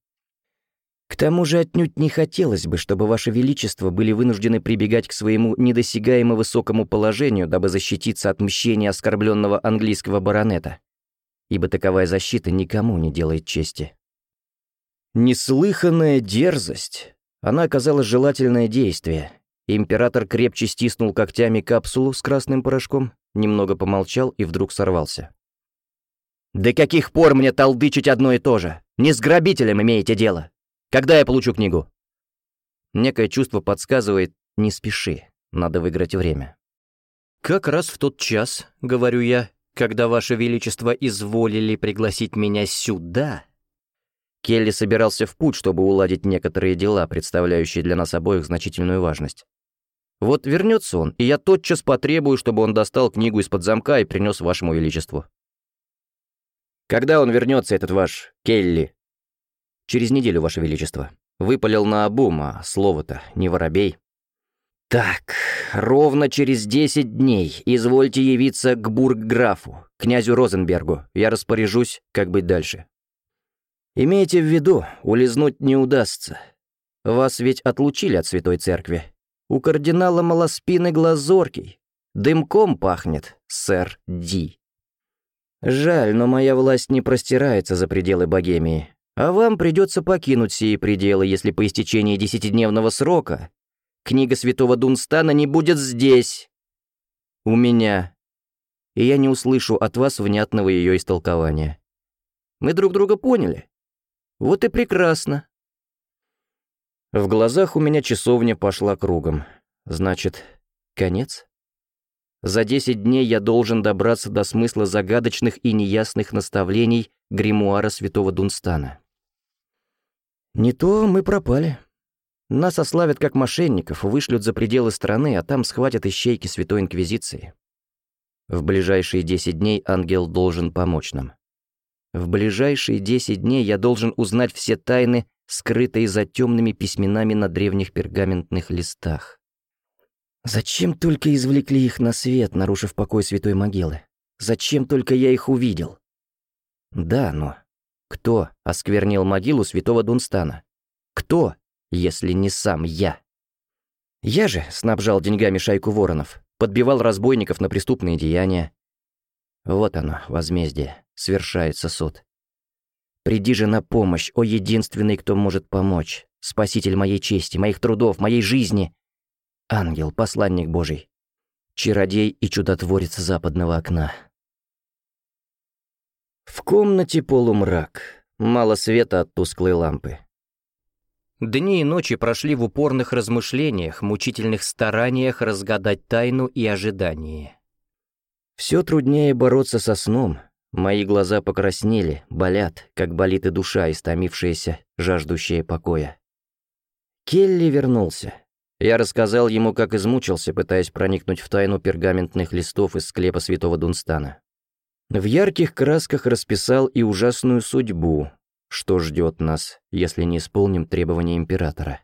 К тому же отнюдь не хотелось бы, чтобы Ваше Величество были вынуждены прибегать к своему недосягаемо высокому положению, дабы защититься от мщения оскорбленного английского баронета, ибо таковая защита никому не делает чести. Неслыханная дерзость. Она оказала желательное действие. Император крепче стиснул когтями капсулу с красным порошком, немного помолчал и вдруг сорвался. «До каких пор мне толдычить одно и то же? Не с грабителем имеете дело. Когда я получу книгу?» Некое чувство подсказывает «не спеши, надо выиграть время». «Как раз в тот час, — говорю я, — когда Ваше Величество изволили пригласить меня сюда...» Келли собирался в путь, чтобы уладить некоторые дела, представляющие для нас обоих значительную важность. Вот вернется он, и я тотчас потребую, чтобы он достал книгу из-под замка и принес Вашему Величеству. Когда он вернется, этот ваш Келли? Через неделю, Ваше Величество. Выпалил на обум, а слово-то не воробей. Так, ровно через десять дней извольте явиться к бургграфу, князю Розенбергу. Я распоряжусь, как быть дальше. Имейте в виду, улизнуть не удастся. Вас ведь отлучили от Святой Церкви. У кардинала Малоспины глаз зоркий. Дымком пахнет, сэр Ди. Жаль, но моя власть не простирается за пределы Богемии, а вам придется покинуть сии пределы, если по истечении десятидневного срока книга святого Дунстана не будет здесь, у меня, и я не услышу от вас внятного ее истолкования. Мы друг друга поняли? Вот и прекрасно. В глазах у меня часовня пошла кругом. Значит, конец? За 10 дней я должен добраться до смысла загадочных и неясных наставлений гримуара святого Дунстана. Не то мы пропали. Нас ославят как мошенников, вышлют за пределы страны, а там схватят ищейки Святой Инквизиции. В ближайшие 10 дней ангел должен помочь нам. В ближайшие 10 дней я должен узнать все тайны, скрытые за темными письменами на древних пергаментных листах. Зачем только извлекли их на свет, нарушив покой святой могилы? Зачем только я их увидел? Да, но кто осквернил могилу святого Дунстана? Кто, если не сам я? Я же снабжал деньгами шайку воронов, подбивал разбойников на преступные деяния. Вот оно, возмездие, свершается суд. Приди же на помощь, о единственный, кто может помочь, спаситель моей чести, моих трудов, моей жизни, Ангел, посланник Божий. Чародей и чудотворец западного окна. В комнате полумрак. Мало света от тусклой лампы. Дни и ночи прошли в упорных размышлениях, мучительных стараниях разгадать тайну и ожидание. Все труднее бороться со сном. Мои глаза покраснели, болят, как болит и душа, истомившаяся, жаждущая покоя. Келли вернулся. Я рассказал ему, как измучился, пытаясь проникнуть в тайну пергаментных листов из склепа святого Дунстана. В ярких красках расписал и ужасную судьбу, что ждет нас, если не исполним требования императора.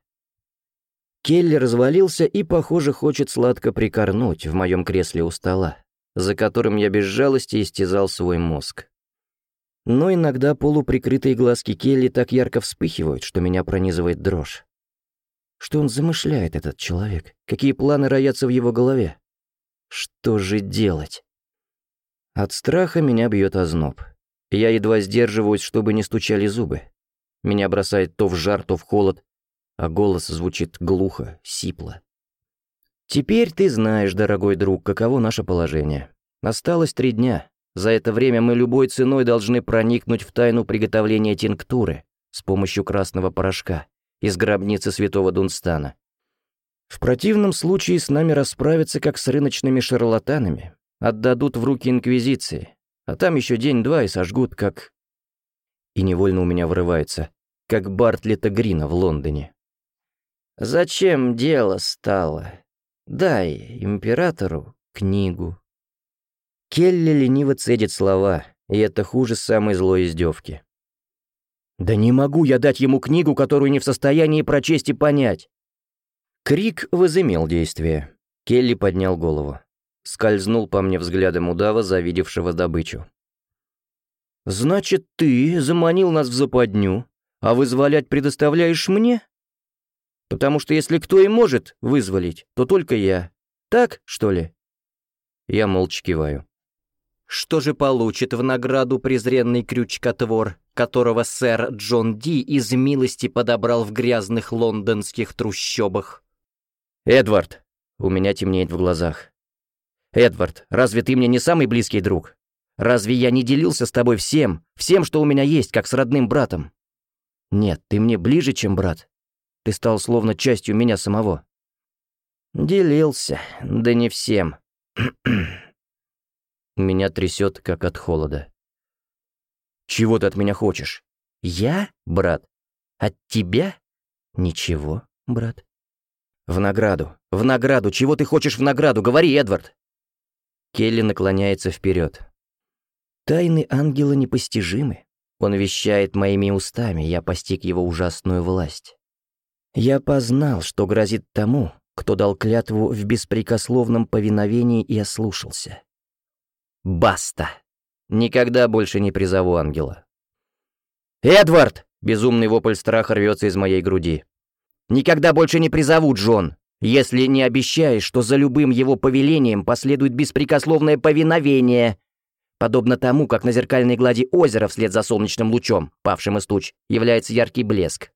Келли развалился и, похоже, хочет сладко прикорнуть в моем кресле у стола, за которым я без жалости истязал свой мозг. Но иногда полуприкрытые глазки Келли так ярко вспыхивают, что меня пронизывает дрожь. Что он замышляет, этот человек? Какие планы роятся в его голове? Что же делать? От страха меня бьет озноб. Я едва сдерживаюсь, чтобы не стучали зубы. Меня бросает то в жар, то в холод, а голос звучит глухо, сипло. Теперь ты знаешь, дорогой друг, каково наше положение. Осталось три дня. За это время мы любой ценой должны проникнуть в тайну приготовления тинктуры с помощью красного порошка из гробницы святого Дунстана. В противном случае с нами расправятся как с рыночными шарлатанами, отдадут в руки Инквизиции, а там еще день-два и сожгут, как... И невольно у меня вырывается, как Бартлета Грина в Лондоне. «Зачем дело стало? Дай императору книгу». Келли лениво цедит слова, и это хуже самой злой издевки. Да не могу я дать ему книгу, которую не в состоянии прочесть и понять. Крик возымел действие. Келли поднял голову. Скользнул по мне взглядом удава, завидевшего добычу. «Значит, ты заманил нас в западню, а вызволять предоставляешь мне? Потому что если кто и может вызволить, то только я. Так, что ли?» Я молча киваю. «Что же получит в награду презренный крючкотвор?» которого сэр Джон Ди из милости подобрал в грязных лондонских трущобах. «Эдвард!» — у меня темнеет в глазах. «Эдвард, разве ты мне не самый близкий друг? Разве я не делился с тобой всем, всем, что у меня есть, как с родным братом? Нет, ты мне ближе, чем брат. Ты стал словно частью меня самого». «Делился, да не всем». [CLEARS THROAT] Меня трясет, как от холода. Чего ты от меня хочешь? Я, брат? От тебя? Ничего, брат. В награду, в награду, чего ты хочешь в награду? Говори, Эдвард. Келли наклоняется вперед. Тайны ангела непостижимы. Он вещает моими устами, я постиг его ужасную власть. Я познал, что грозит тому, кто дал клятву в беспрекословном повиновении и ослушался. Баста! Никогда больше не призову ангела. «Эдвард!» — безумный вопль страха рвется из моей груди. «Никогда больше не призову, Джон, если не обещаешь, что за любым его повелением последует беспрекословное повиновение, подобно тому, как на зеркальной глади озера вслед за солнечным лучом, павшим из туч, является яркий блеск.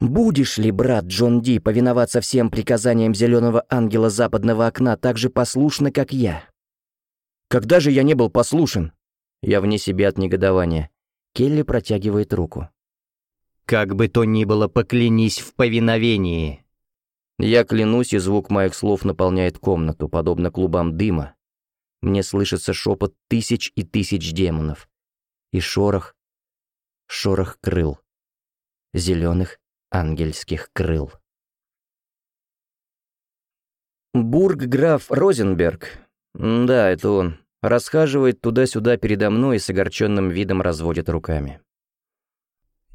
Будешь ли, брат Джон Ди, повиноваться всем приказаниям зеленого ангела западного окна так же послушно, как я? Когда же я не был послушен? Я вне себя от негодования. Келли протягивает руку. «Как бы то ни было, поклянись в повиновении!» Я клянусь, и звук моих слов наполняет комнату, подобно клубам дыма. Мне слышится шепот тысяч и тысяч демонов. И шорох, шорох крыл. Зеленых ангельских крыл. Бургграф Розенберг, да, это он, расхаживает туда-сюда передо мной и с огорченным видом разводит руками.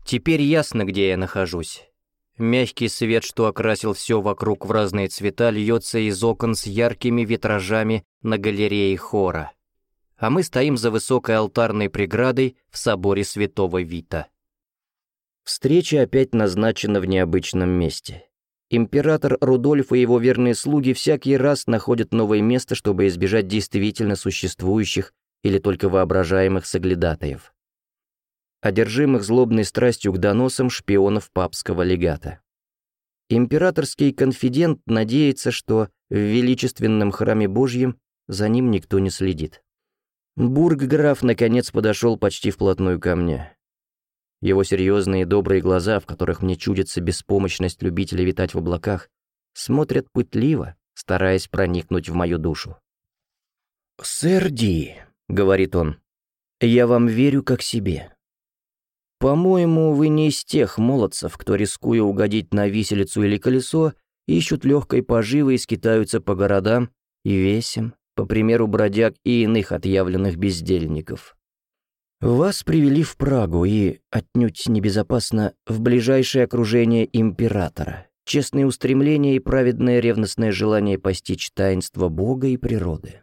Теперь ясно, где я нахожусь. Мягкий свет, что окрасил все вокруг в разные цвета, льется из окон с яркими витражами на галерее хора. А мы стоим за высокой алтарной преградой в соборе святого Вита. Встреча опять назначена в необычном месте. Император Рудольф и его верные слуги всякий раз находят новое место, чтобы избежать действительно существующих или только воображаемых соглядатаев одержимых злобной страстью к доносам шпионов папского легата. Императорский конфидент надеется, что в величественном храме Божьем за ним никто не следит. Бургграф наконец подошел почти вплотную ко мне. Его серьезные добрые глаза, в которых мне чудится беспомощность любителя витать в облаках, смотрят пытливо, стараясь проникнуть в мою душу. «Сэр Ди», — говорит он, — «я вам верю как себе. По-моему, вы не из тех молодцев, кто, рискуя угодить на виселицу или колесо, ищут легкой поживы и скитаются по городам и весям, по примеру бродяг и иных отъявленных бездельников. Вас привели в Прагу и, отнюдь небезопасно, в ближайшее окружение императора, честные устремления и праведное ревностное желание постичь таинство Бога и природы.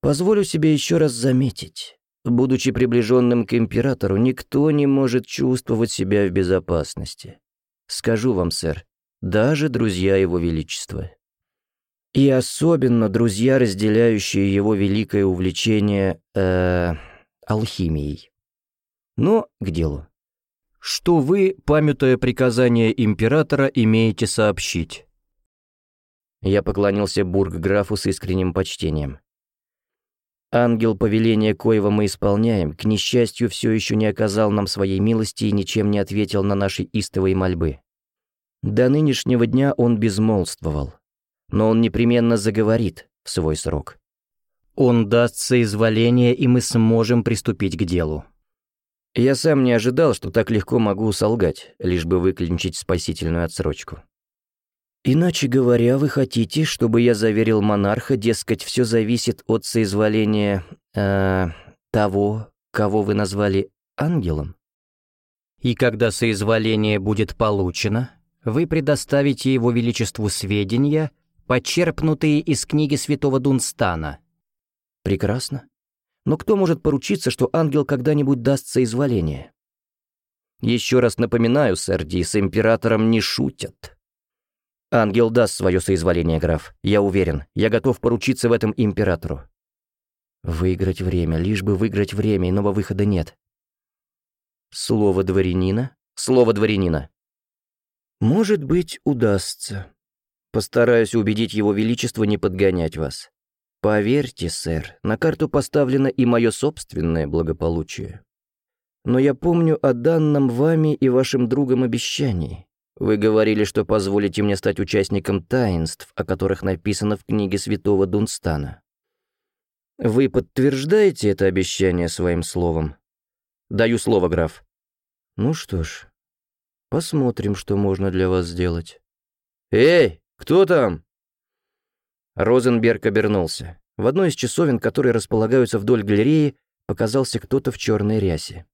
Позволю себе еще раз заметить, Будучи приближенным к императору, никто не может чувствовать себя в безопасности. Скажу вам, сэр, даже друзья его величества. И особенно друзья, разделяющие его великое увлечение э, алхимией. Но к делу. Что вы, памятуя приказания императора, имеете сообщить? Я поклонился бургграфу с искренним почтением. Ангел повеления коего мы исполняем, к несчастью, все еще не оказал нам своей милости и ничем не ответил на наши истовые мольбы. До нынешнего дня он безмолвствовал, но он непременно заговорит в свой срок. Он даст соизволение, и мы сможем приступить к делу. Я сам не ожидал, что так легко могу солгать, лишь бы выклинчить спасительную отсрочку. Иначе говоря, вы хотите, чтобы я заверил монарха, дескать, все зависит от соизволения э, того, кого вы назвали ангелом? И когда соизволение будет получено, вы предоставите его величеству сведения, почерпнутые из книги святого Дунстана. Прекрасно. Но кто может поручиться, что ангел когда-нибудь даст соизволение? Еще раз напоминаю, сэр с императором не шутят. Ангел даст свое соизволение, граф. Я уверен. Я готов поручиться в этом императору. Выиграть время, лишь бы выиграть время, иного выхода нет. Слово дворянина? Слово дворянина. Может быть, удастся. Постараюсь убедить его величество не подгонять вас. Поверьте, сэр, на карту поставлено и мое собственное благополучие. Но я помню о данном вами и вашим другом обещании. Вы говорили, что позволите мне стать участником таинств, о которых написано в книге святого Дунстана. Вы подтверждаете это обещание своим словом? Даю слово, граф. Ну что ж, посмотрим, что можно для вас сделать. Эй, кто там? Розенберг обернулся. В одной из часовен, которые располагаются вдоль галереи, показался кто-то в черной рясе.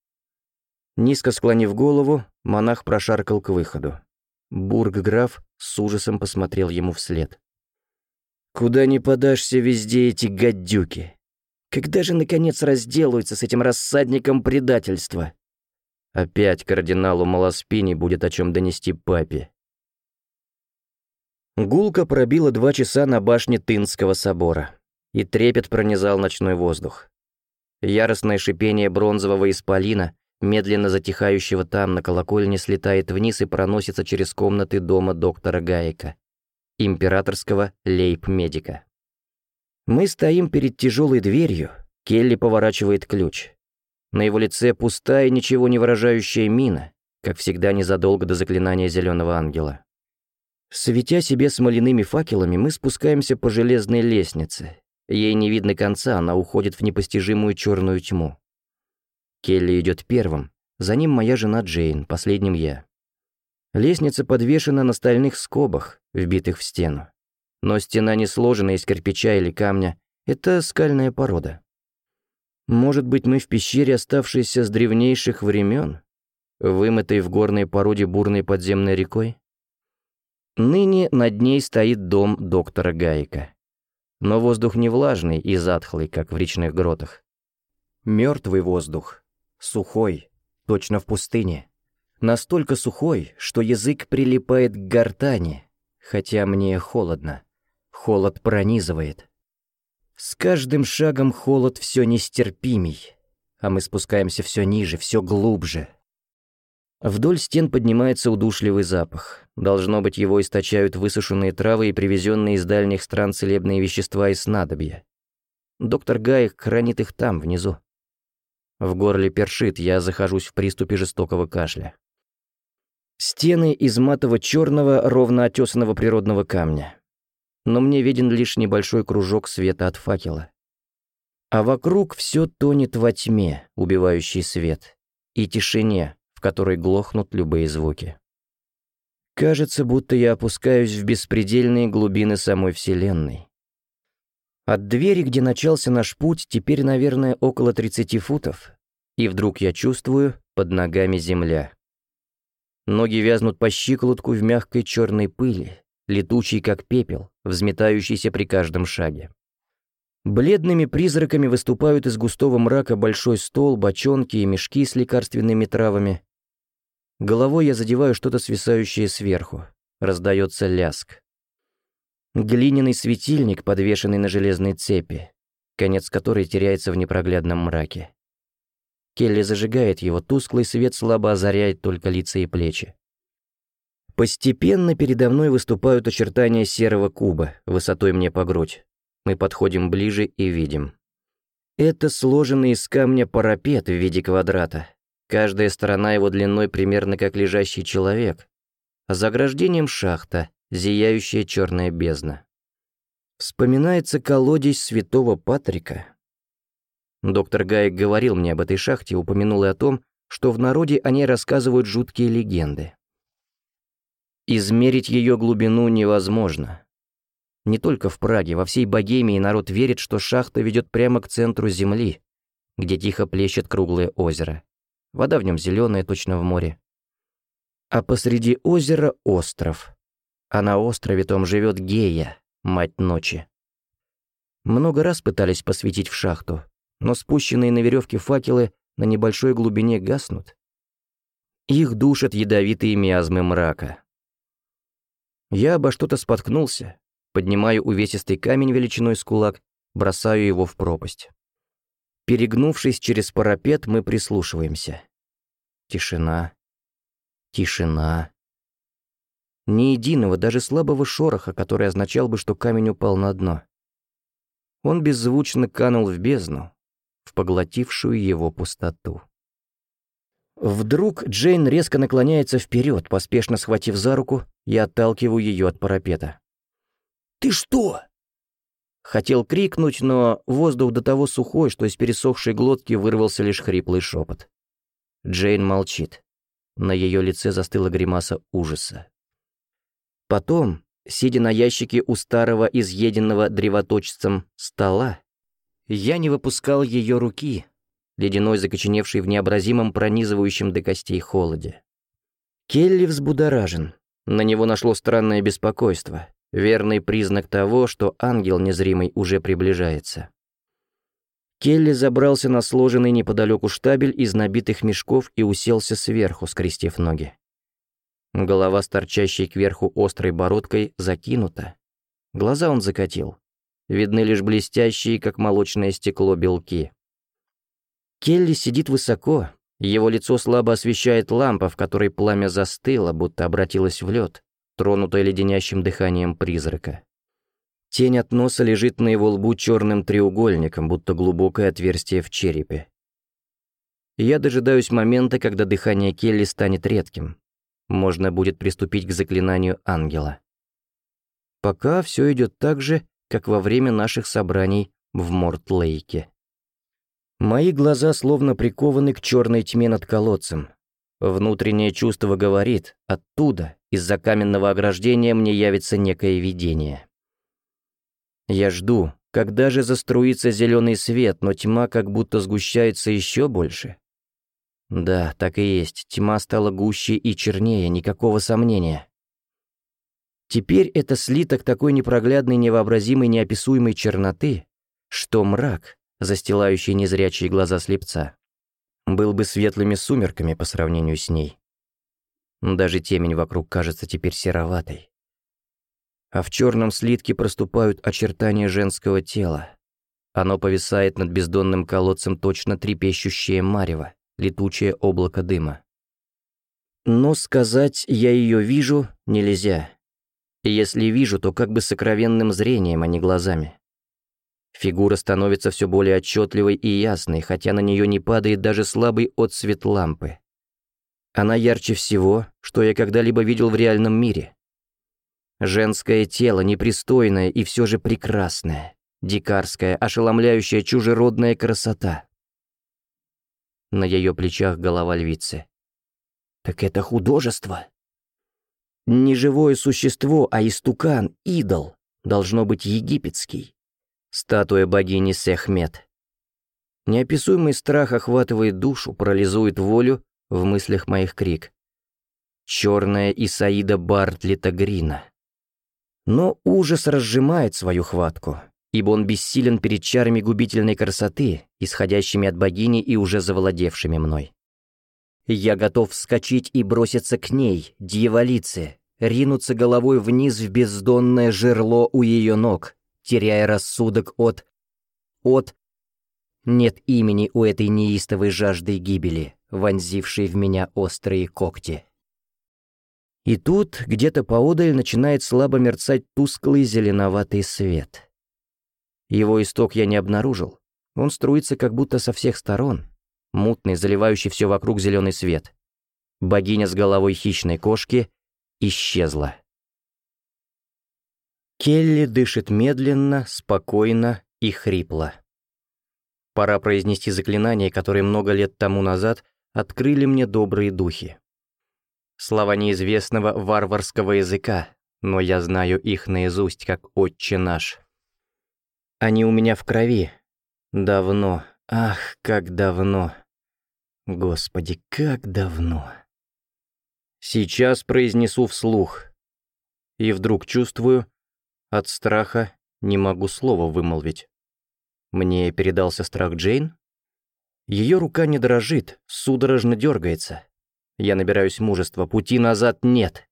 Низко склонив голову, монах прошаркал к выходу. Бургграф с ужасом посмотрел ему вслед. «Куда ни подашься, везде эти гадюки. Когда же, наконец, разделаются с этим рассадником предательства?» Опять кардиналу Малоспини будет о чем донести папе. Гулка пробила два часа на башне Тынского собора, и трепет пронизал ночной воздух. Яростное шипение бронзового исполина медленно затихающего там на колокольне, слетает вниз и проносится через комнаты дома доктора Гаека, императорского лейб-медика. Мы стоим перед тяжелой дверью, Келли поворачивает ключ. На его лице пустая, ничего не выражающая мина, как всегда незадолго до заклинания Зеленого Ангела. Светя себе смоляными факелами, мы спускаемся по железной лестнице. Ей не видно конца, она уходит в непостижимую черную тьму. Келли идет первым, за ним моя жена Джейн, последним я. Лестница подвешена на стальных скобах, вбитых в стену. Но стена не сложена из кирпича или камня, это скальная порода. Может быть, мы в пещере, оставшейся с древнейших времен, вымытой в горной породе бурной подземной рекой? Ныне над ней стоит дом доктора Гайка. Но воздух не влажный и затхлый, как в речных гротах. Мертвый воздух, сухой, точно в пустыне. Настолько сухой, что язык прилипает к гортани, хотя мне холодно. Холод пронизывает. С каждым шагом холод все нестерпимей, а мы спускаемся все ниже, все глубже, Вдоль стен поднимается удушливый запах. Должно быть, его источают высушенные травы и привезенные из дальних стран целебные вещества и снадобья. Доктор Гаек хранит их там, внизу. В горле першит, я захожусь в приступе жестокого кашля. Стены из матово-черного, ровно отесанного природного камня. Но мне виден лишь небольшой кружок света от факела. А вокруг все тонет во тьме, убивающей свет, и тишине, которой глохнут любые звуки. Кажется, будто я опускаюсь в беспредельные глубины самой Вселенной. От двери, где начался наш путь, теперь, наверное, около 30 футов, и вдруг я чувствую под ногами земля. Ноги вязнут по щиколотку в мягкой черной пыли, летучей как пепел, взметающейся при каждом шаге. Бледными призраками выступают из густого мрака большой стол, бочонки и мешки с лекарственными травами, Головой я задеваю что-то свисающее сверху. Раздается ляск. Глиняный светильник, подвешенный на железной цепи, конец которой теряется в непроглядном мраке. Келли зажигает его, тусклый свет слабо озаряет только лица и плечи. Постепенно передо мной выступают очертания серого куба, высотой мне по грудь. Мы подходим ближе и видим. Это сложенный из камня парапет в виде квадрата, Каждая сторона его длиной примерно как лежащий человек, а за ограждением шахта, зияющая черная бездна. Вспоминается колодец святого Патрика. Доктор Гаек говорил мне об этой шахте, упомянул и о том, что в народе о ней рассказывают жуткие легенды. Измерить ее глубину невозможно. Не только в Праге, во всей Богемии народ верит, что шахта ведет прямо к центру земли, где тихо плещет круглое озеро. Вода в нем зеленая, точно в море. А посреди озера остров. А на острове том живет Гея, мать ночи. Много раз пытались посветить в шахту, но спущенные на веревке факелы на небольшой глубине гаснут. Их душат ядовитые миазмы мрака. Я обо что-то споткнулся, поднимаю увесистый камень величиной с кулак, бросаю его в пропасть. Перегнувшись через парапет, мы прислушиваемся. Тишина. Тишина. Ни единого, даже слабого шороха, который означал бы, что камень упал на дно. Он беззвучно канул в бездну, в поглотившую его пустоту. Вдруг Джейн резко наклоняется вперед, поспешно схватив за руку, и отталкиваю ее от парапета. «Ты что?» Хотел крикнуть, но воздух до того сухой, что из пересохшей глотки вырвался лишь хриплый шепот. Джейн молчит. На ее лице застыла гримаса ужаса. Потом, сидя на ящике у старого изъеденного древоточцем стола, я не выпускал ее руки, ледяной закоченевший в необразимом пронизывающем до костей холоде. Келли взбудоражен. На него нашло странное беспокойство верный признак того, что ангел незримый уже приближается. Келли забрался на сложенный неподалеку штабель из набитых мешков и уселся сверху, скрестив ноги. Голова с торчащей кверху острой бородкой закинута. Глаза он закатил. Видны лишь блестящие, как молочное стекло, белки. Келли сидит высоко, его лицо слабо освещает лампа, в которой пламя застыло, будто обратилось в лед тронутая леденящим дыханием призрака. Тень от носа лежит на его лбу черным треугольником, будто глубокое отверстие в черепе. Я дожидаюсь момента, когда дыхание Келли станет редким. Можно будет приступить к заклинанию ангела. Пока все идет так же, как во время наших собраний в Мортлейке. Мои глаза словно прикованы к черной тьме над колодцем. Внутреннее чувство говорит, оттуда, из-за каменного ограждения, мне явится некое видение. Я жду, когда же заструится зеленый свет, но тьма как будто сгущается еще больше. Да, так и есть, тьма стала гуще и чернее, никакого сомнения. Теперь это слиток такой непроглядной, невообразимой, неописуемой черноты, что мрак, застилающий незрячие глаза слепца, был бы светлыми сумерками по сравнению с ней. Даже темень вокруг кажется теперь сероватой а в черном слитке проступают очертания женского тела. Оно повисает над бездонным колодцем точно трепещущее марево, летучее облако дыма. Но сказать «я ее вижу» нельзя. Если вижу, то как бы сокровенным зрением, а не глазами. Фигура становится все более отчетливой и ясной, хотя на нее не падает даже слабый отсвет лампы. Она ярче всего, что я когда-либо видел в реальном мире. Женское тело, непристойное и все же прекрасное. Дикарская, ошеломляющая чужеродная красота. На ее плечах голова львицы. Так это художество? Не живое существо, а истукан, идол, должно быть египетский. Статуя богини Сехмет. Неописуемый страх охватывает душу, парализует волю, в мыслях моих крик. Черная Исаида Бартлета Грина. Но ужас разжимает свою хватку, ибо он бессилен перед чарами губительной красоты, исходящими от богини и уже завладевшими мной. Я готов вскочить и броситься к ней, дьяволице, ринуться головой вниз в бездонное жерло у ее ног, теряя рассудок от... от... Нет имени у этой неистовой жажды гибели, вонзившей в меня острые когти. И тут, где-то поодаль, начинает слабо мерцать тусклый зеленоватый свет. Его исток я не обнаружил. Он струится как будто со всех сторон. Мутный, заливающий все вокруг зеленый свет. Богиня с головой хищной кошки исчезла. Келли дышит медленно, спокойно и хрипло. Пора произнести заклинание, которое много лет тому назад открыли мне добрые духи. Слова неизвестного варварского языка, но я знаю их наизусть, как «Отче наш». Они у меня в крови. Давно. Ах, как давно. Господи, как давно. Сейчас произнесу вслух. И вдруг чувствую, от страха не могу слова вымолвить. Мне передался страх Джейн? Ее рука не дрожит, судорожно дергается. Я набираюсь мужества, пути назад нет.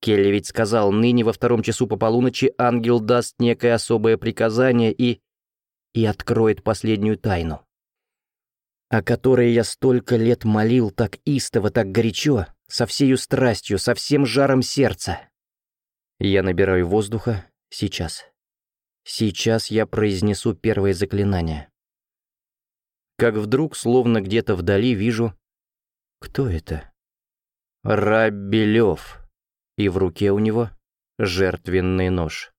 Келли ведь сказал, ныне во втором часу по полуночи ангел даст некое особое приказание и... и откроет последнюю тайну. О которой я столько лет молил так истово, так горячо, со всею страстью, со всем жаром сердца. Я набираю воздуха сейчас. Сейчас я произнесу первое заклинание. Как вдруг, словно где-то вдали, вижу... Кто это? Рабелев. И в руке у него жертвенный нож.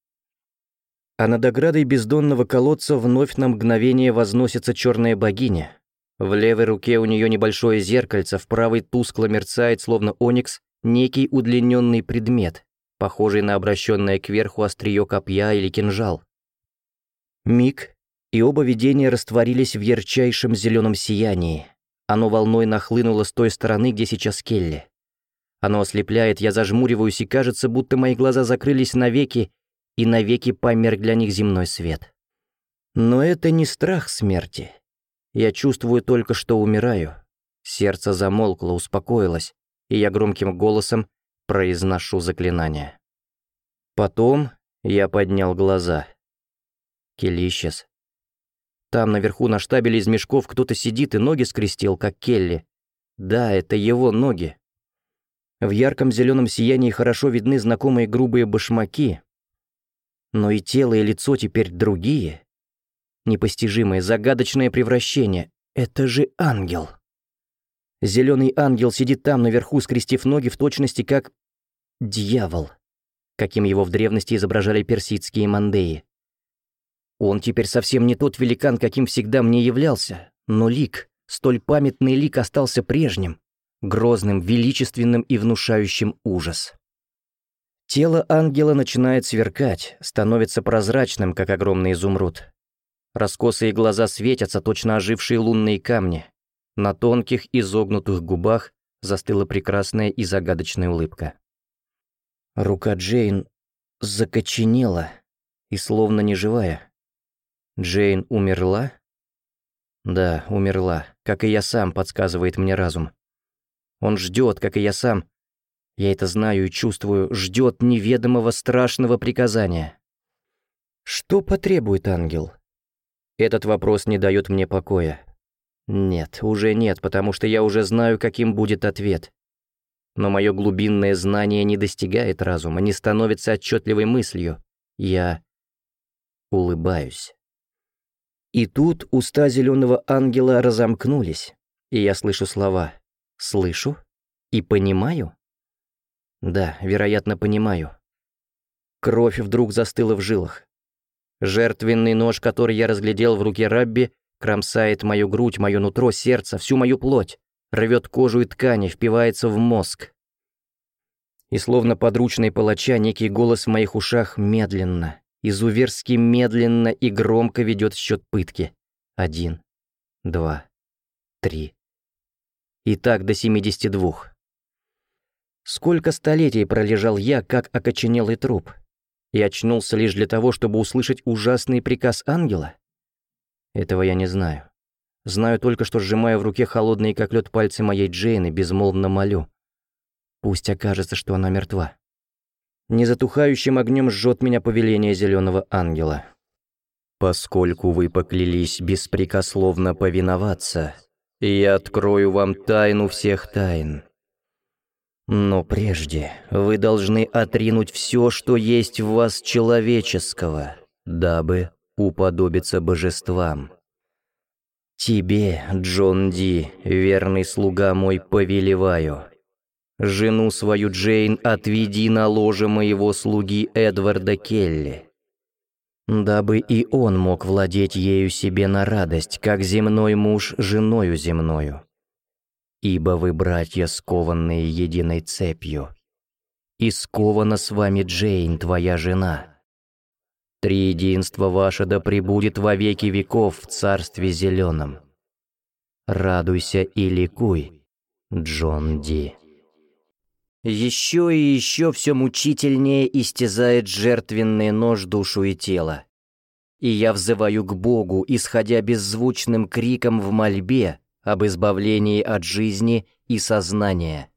А над оградой бездонного колодца вновь на мгновение возносится черная богиня. В левой руке у нее небольшое зеркальце, в правой тускло мерцает, словно оникс, некий удлиненный предмет, похожий на обращенное кверху острие копья или кинжал. Миг, и оба видения растворились в ярчайшем зеленом сиянии. Оно волной нахлынуло с той стороны, где сейчас Келли. Оно ослепляет, я зажмуриваюсь, и кажется, будто мои глаза закрылись навеки, и навеки померк для них земной свет. Но это не страх смерти. Я чувствую только, что умираю. Сердце замолкло, успокоилось, и я громким голосом произношу заклинание. Потом я поднял глаза. Келли. Там наверху на штабеле из мешков кто-то сидит и ноги скрестил, как Келли. Да, это его ноги. В ярком зеленом сиянии хорошо видны знакомые грубые башмаки. Но и тело, и лицо теперь другие. Непостижимое, загадочное превращение. Это же ангел. Зеленый ангел сидит там наверху, скрестив ноги в точности как дьявол. каким его в древности изображали персидские мандеи. Он теперь совсем не тот великан, каким всегда мне являлся, но лик, столь памятный лик остался прежним, грозным, величественным и внушающим ужас. Тело ангела начинает сверкать, становится прозрачным, как огромный изумруд. Раскосые глаза светятся, точно ожившие лунные камни. На тонких, изогнутых губах застыла прекрасная и загадочная улыбка. Рука Джейн закоченела и словно неживая. Джейн умерла? Да, умерла, как и я сам, подсказывает мне разум. Он ждет, как и я сам. Я это знаю и чувствую, ждет неведомого страшного приказания. Что потребует ангел? Этот вопрос не дает мне покоя. Нет, уже нет, потому что я уже знаю, каким будет ответ. Но мое глубинное знание не достигает разума, не становится отчетливой мыслью. Я улыбаюсь. И тут уста зеленого ангела разомкнулись, и я слышу слова Слышу и понимаю? Да, вероятно, понимаю. Кровь вдруг застыла в жилах. Жертвенный нож, который я разглядел в руке Рабби, кромсает мою грудь, мое нутро, сердце, всю мою плоть, рвет кожу и ткани, впивается в мозг. И словно подручный палача, некий голос в моих ушах медленно, изуверски медленно и громко ведет счет пытки. Один, два, три. И так до 72. Сколько столетий пролежал я, как окоченелый труп, и очнулся лишь для того, чтобы услышать ужасный приказ ангела? Этого я не знаю. Знаю только, что сжимаю в руке холодные как лед пальцы моей Джейн и безмолвно молю. Пусть окажется, что она мертва. Незатухающим огнем жжет меня повеление зеленого ангела. Поскольку вы поклялись беспрекословно повиноваться, и я открою вам тайну всех тайн. Но прежде вы должны отринуть все, что есть в вас человеческого, дабы уподобиться божествам. Тебе, Джон Ди, верный слуга мой, повелеваю. Жену свою Джейн отведи на ложе моего слуги Эдварда Келли дабы и он мог владеть ею себе на радость, как земной муж женою земною. Ибо вы, братья, скованные единой цепью, и скована с вами Джейн, твоя жена. Триединство ваше да пребудет во веки веков в царстве зеленом. Радуйся и ликуй, Джон Ди. Еще и еще все мучительнее истязает жертвенный нож душу и тело. И я взываю к Богу, исходя беззвучным криком в мольбе об избавлении от жизни и сознания.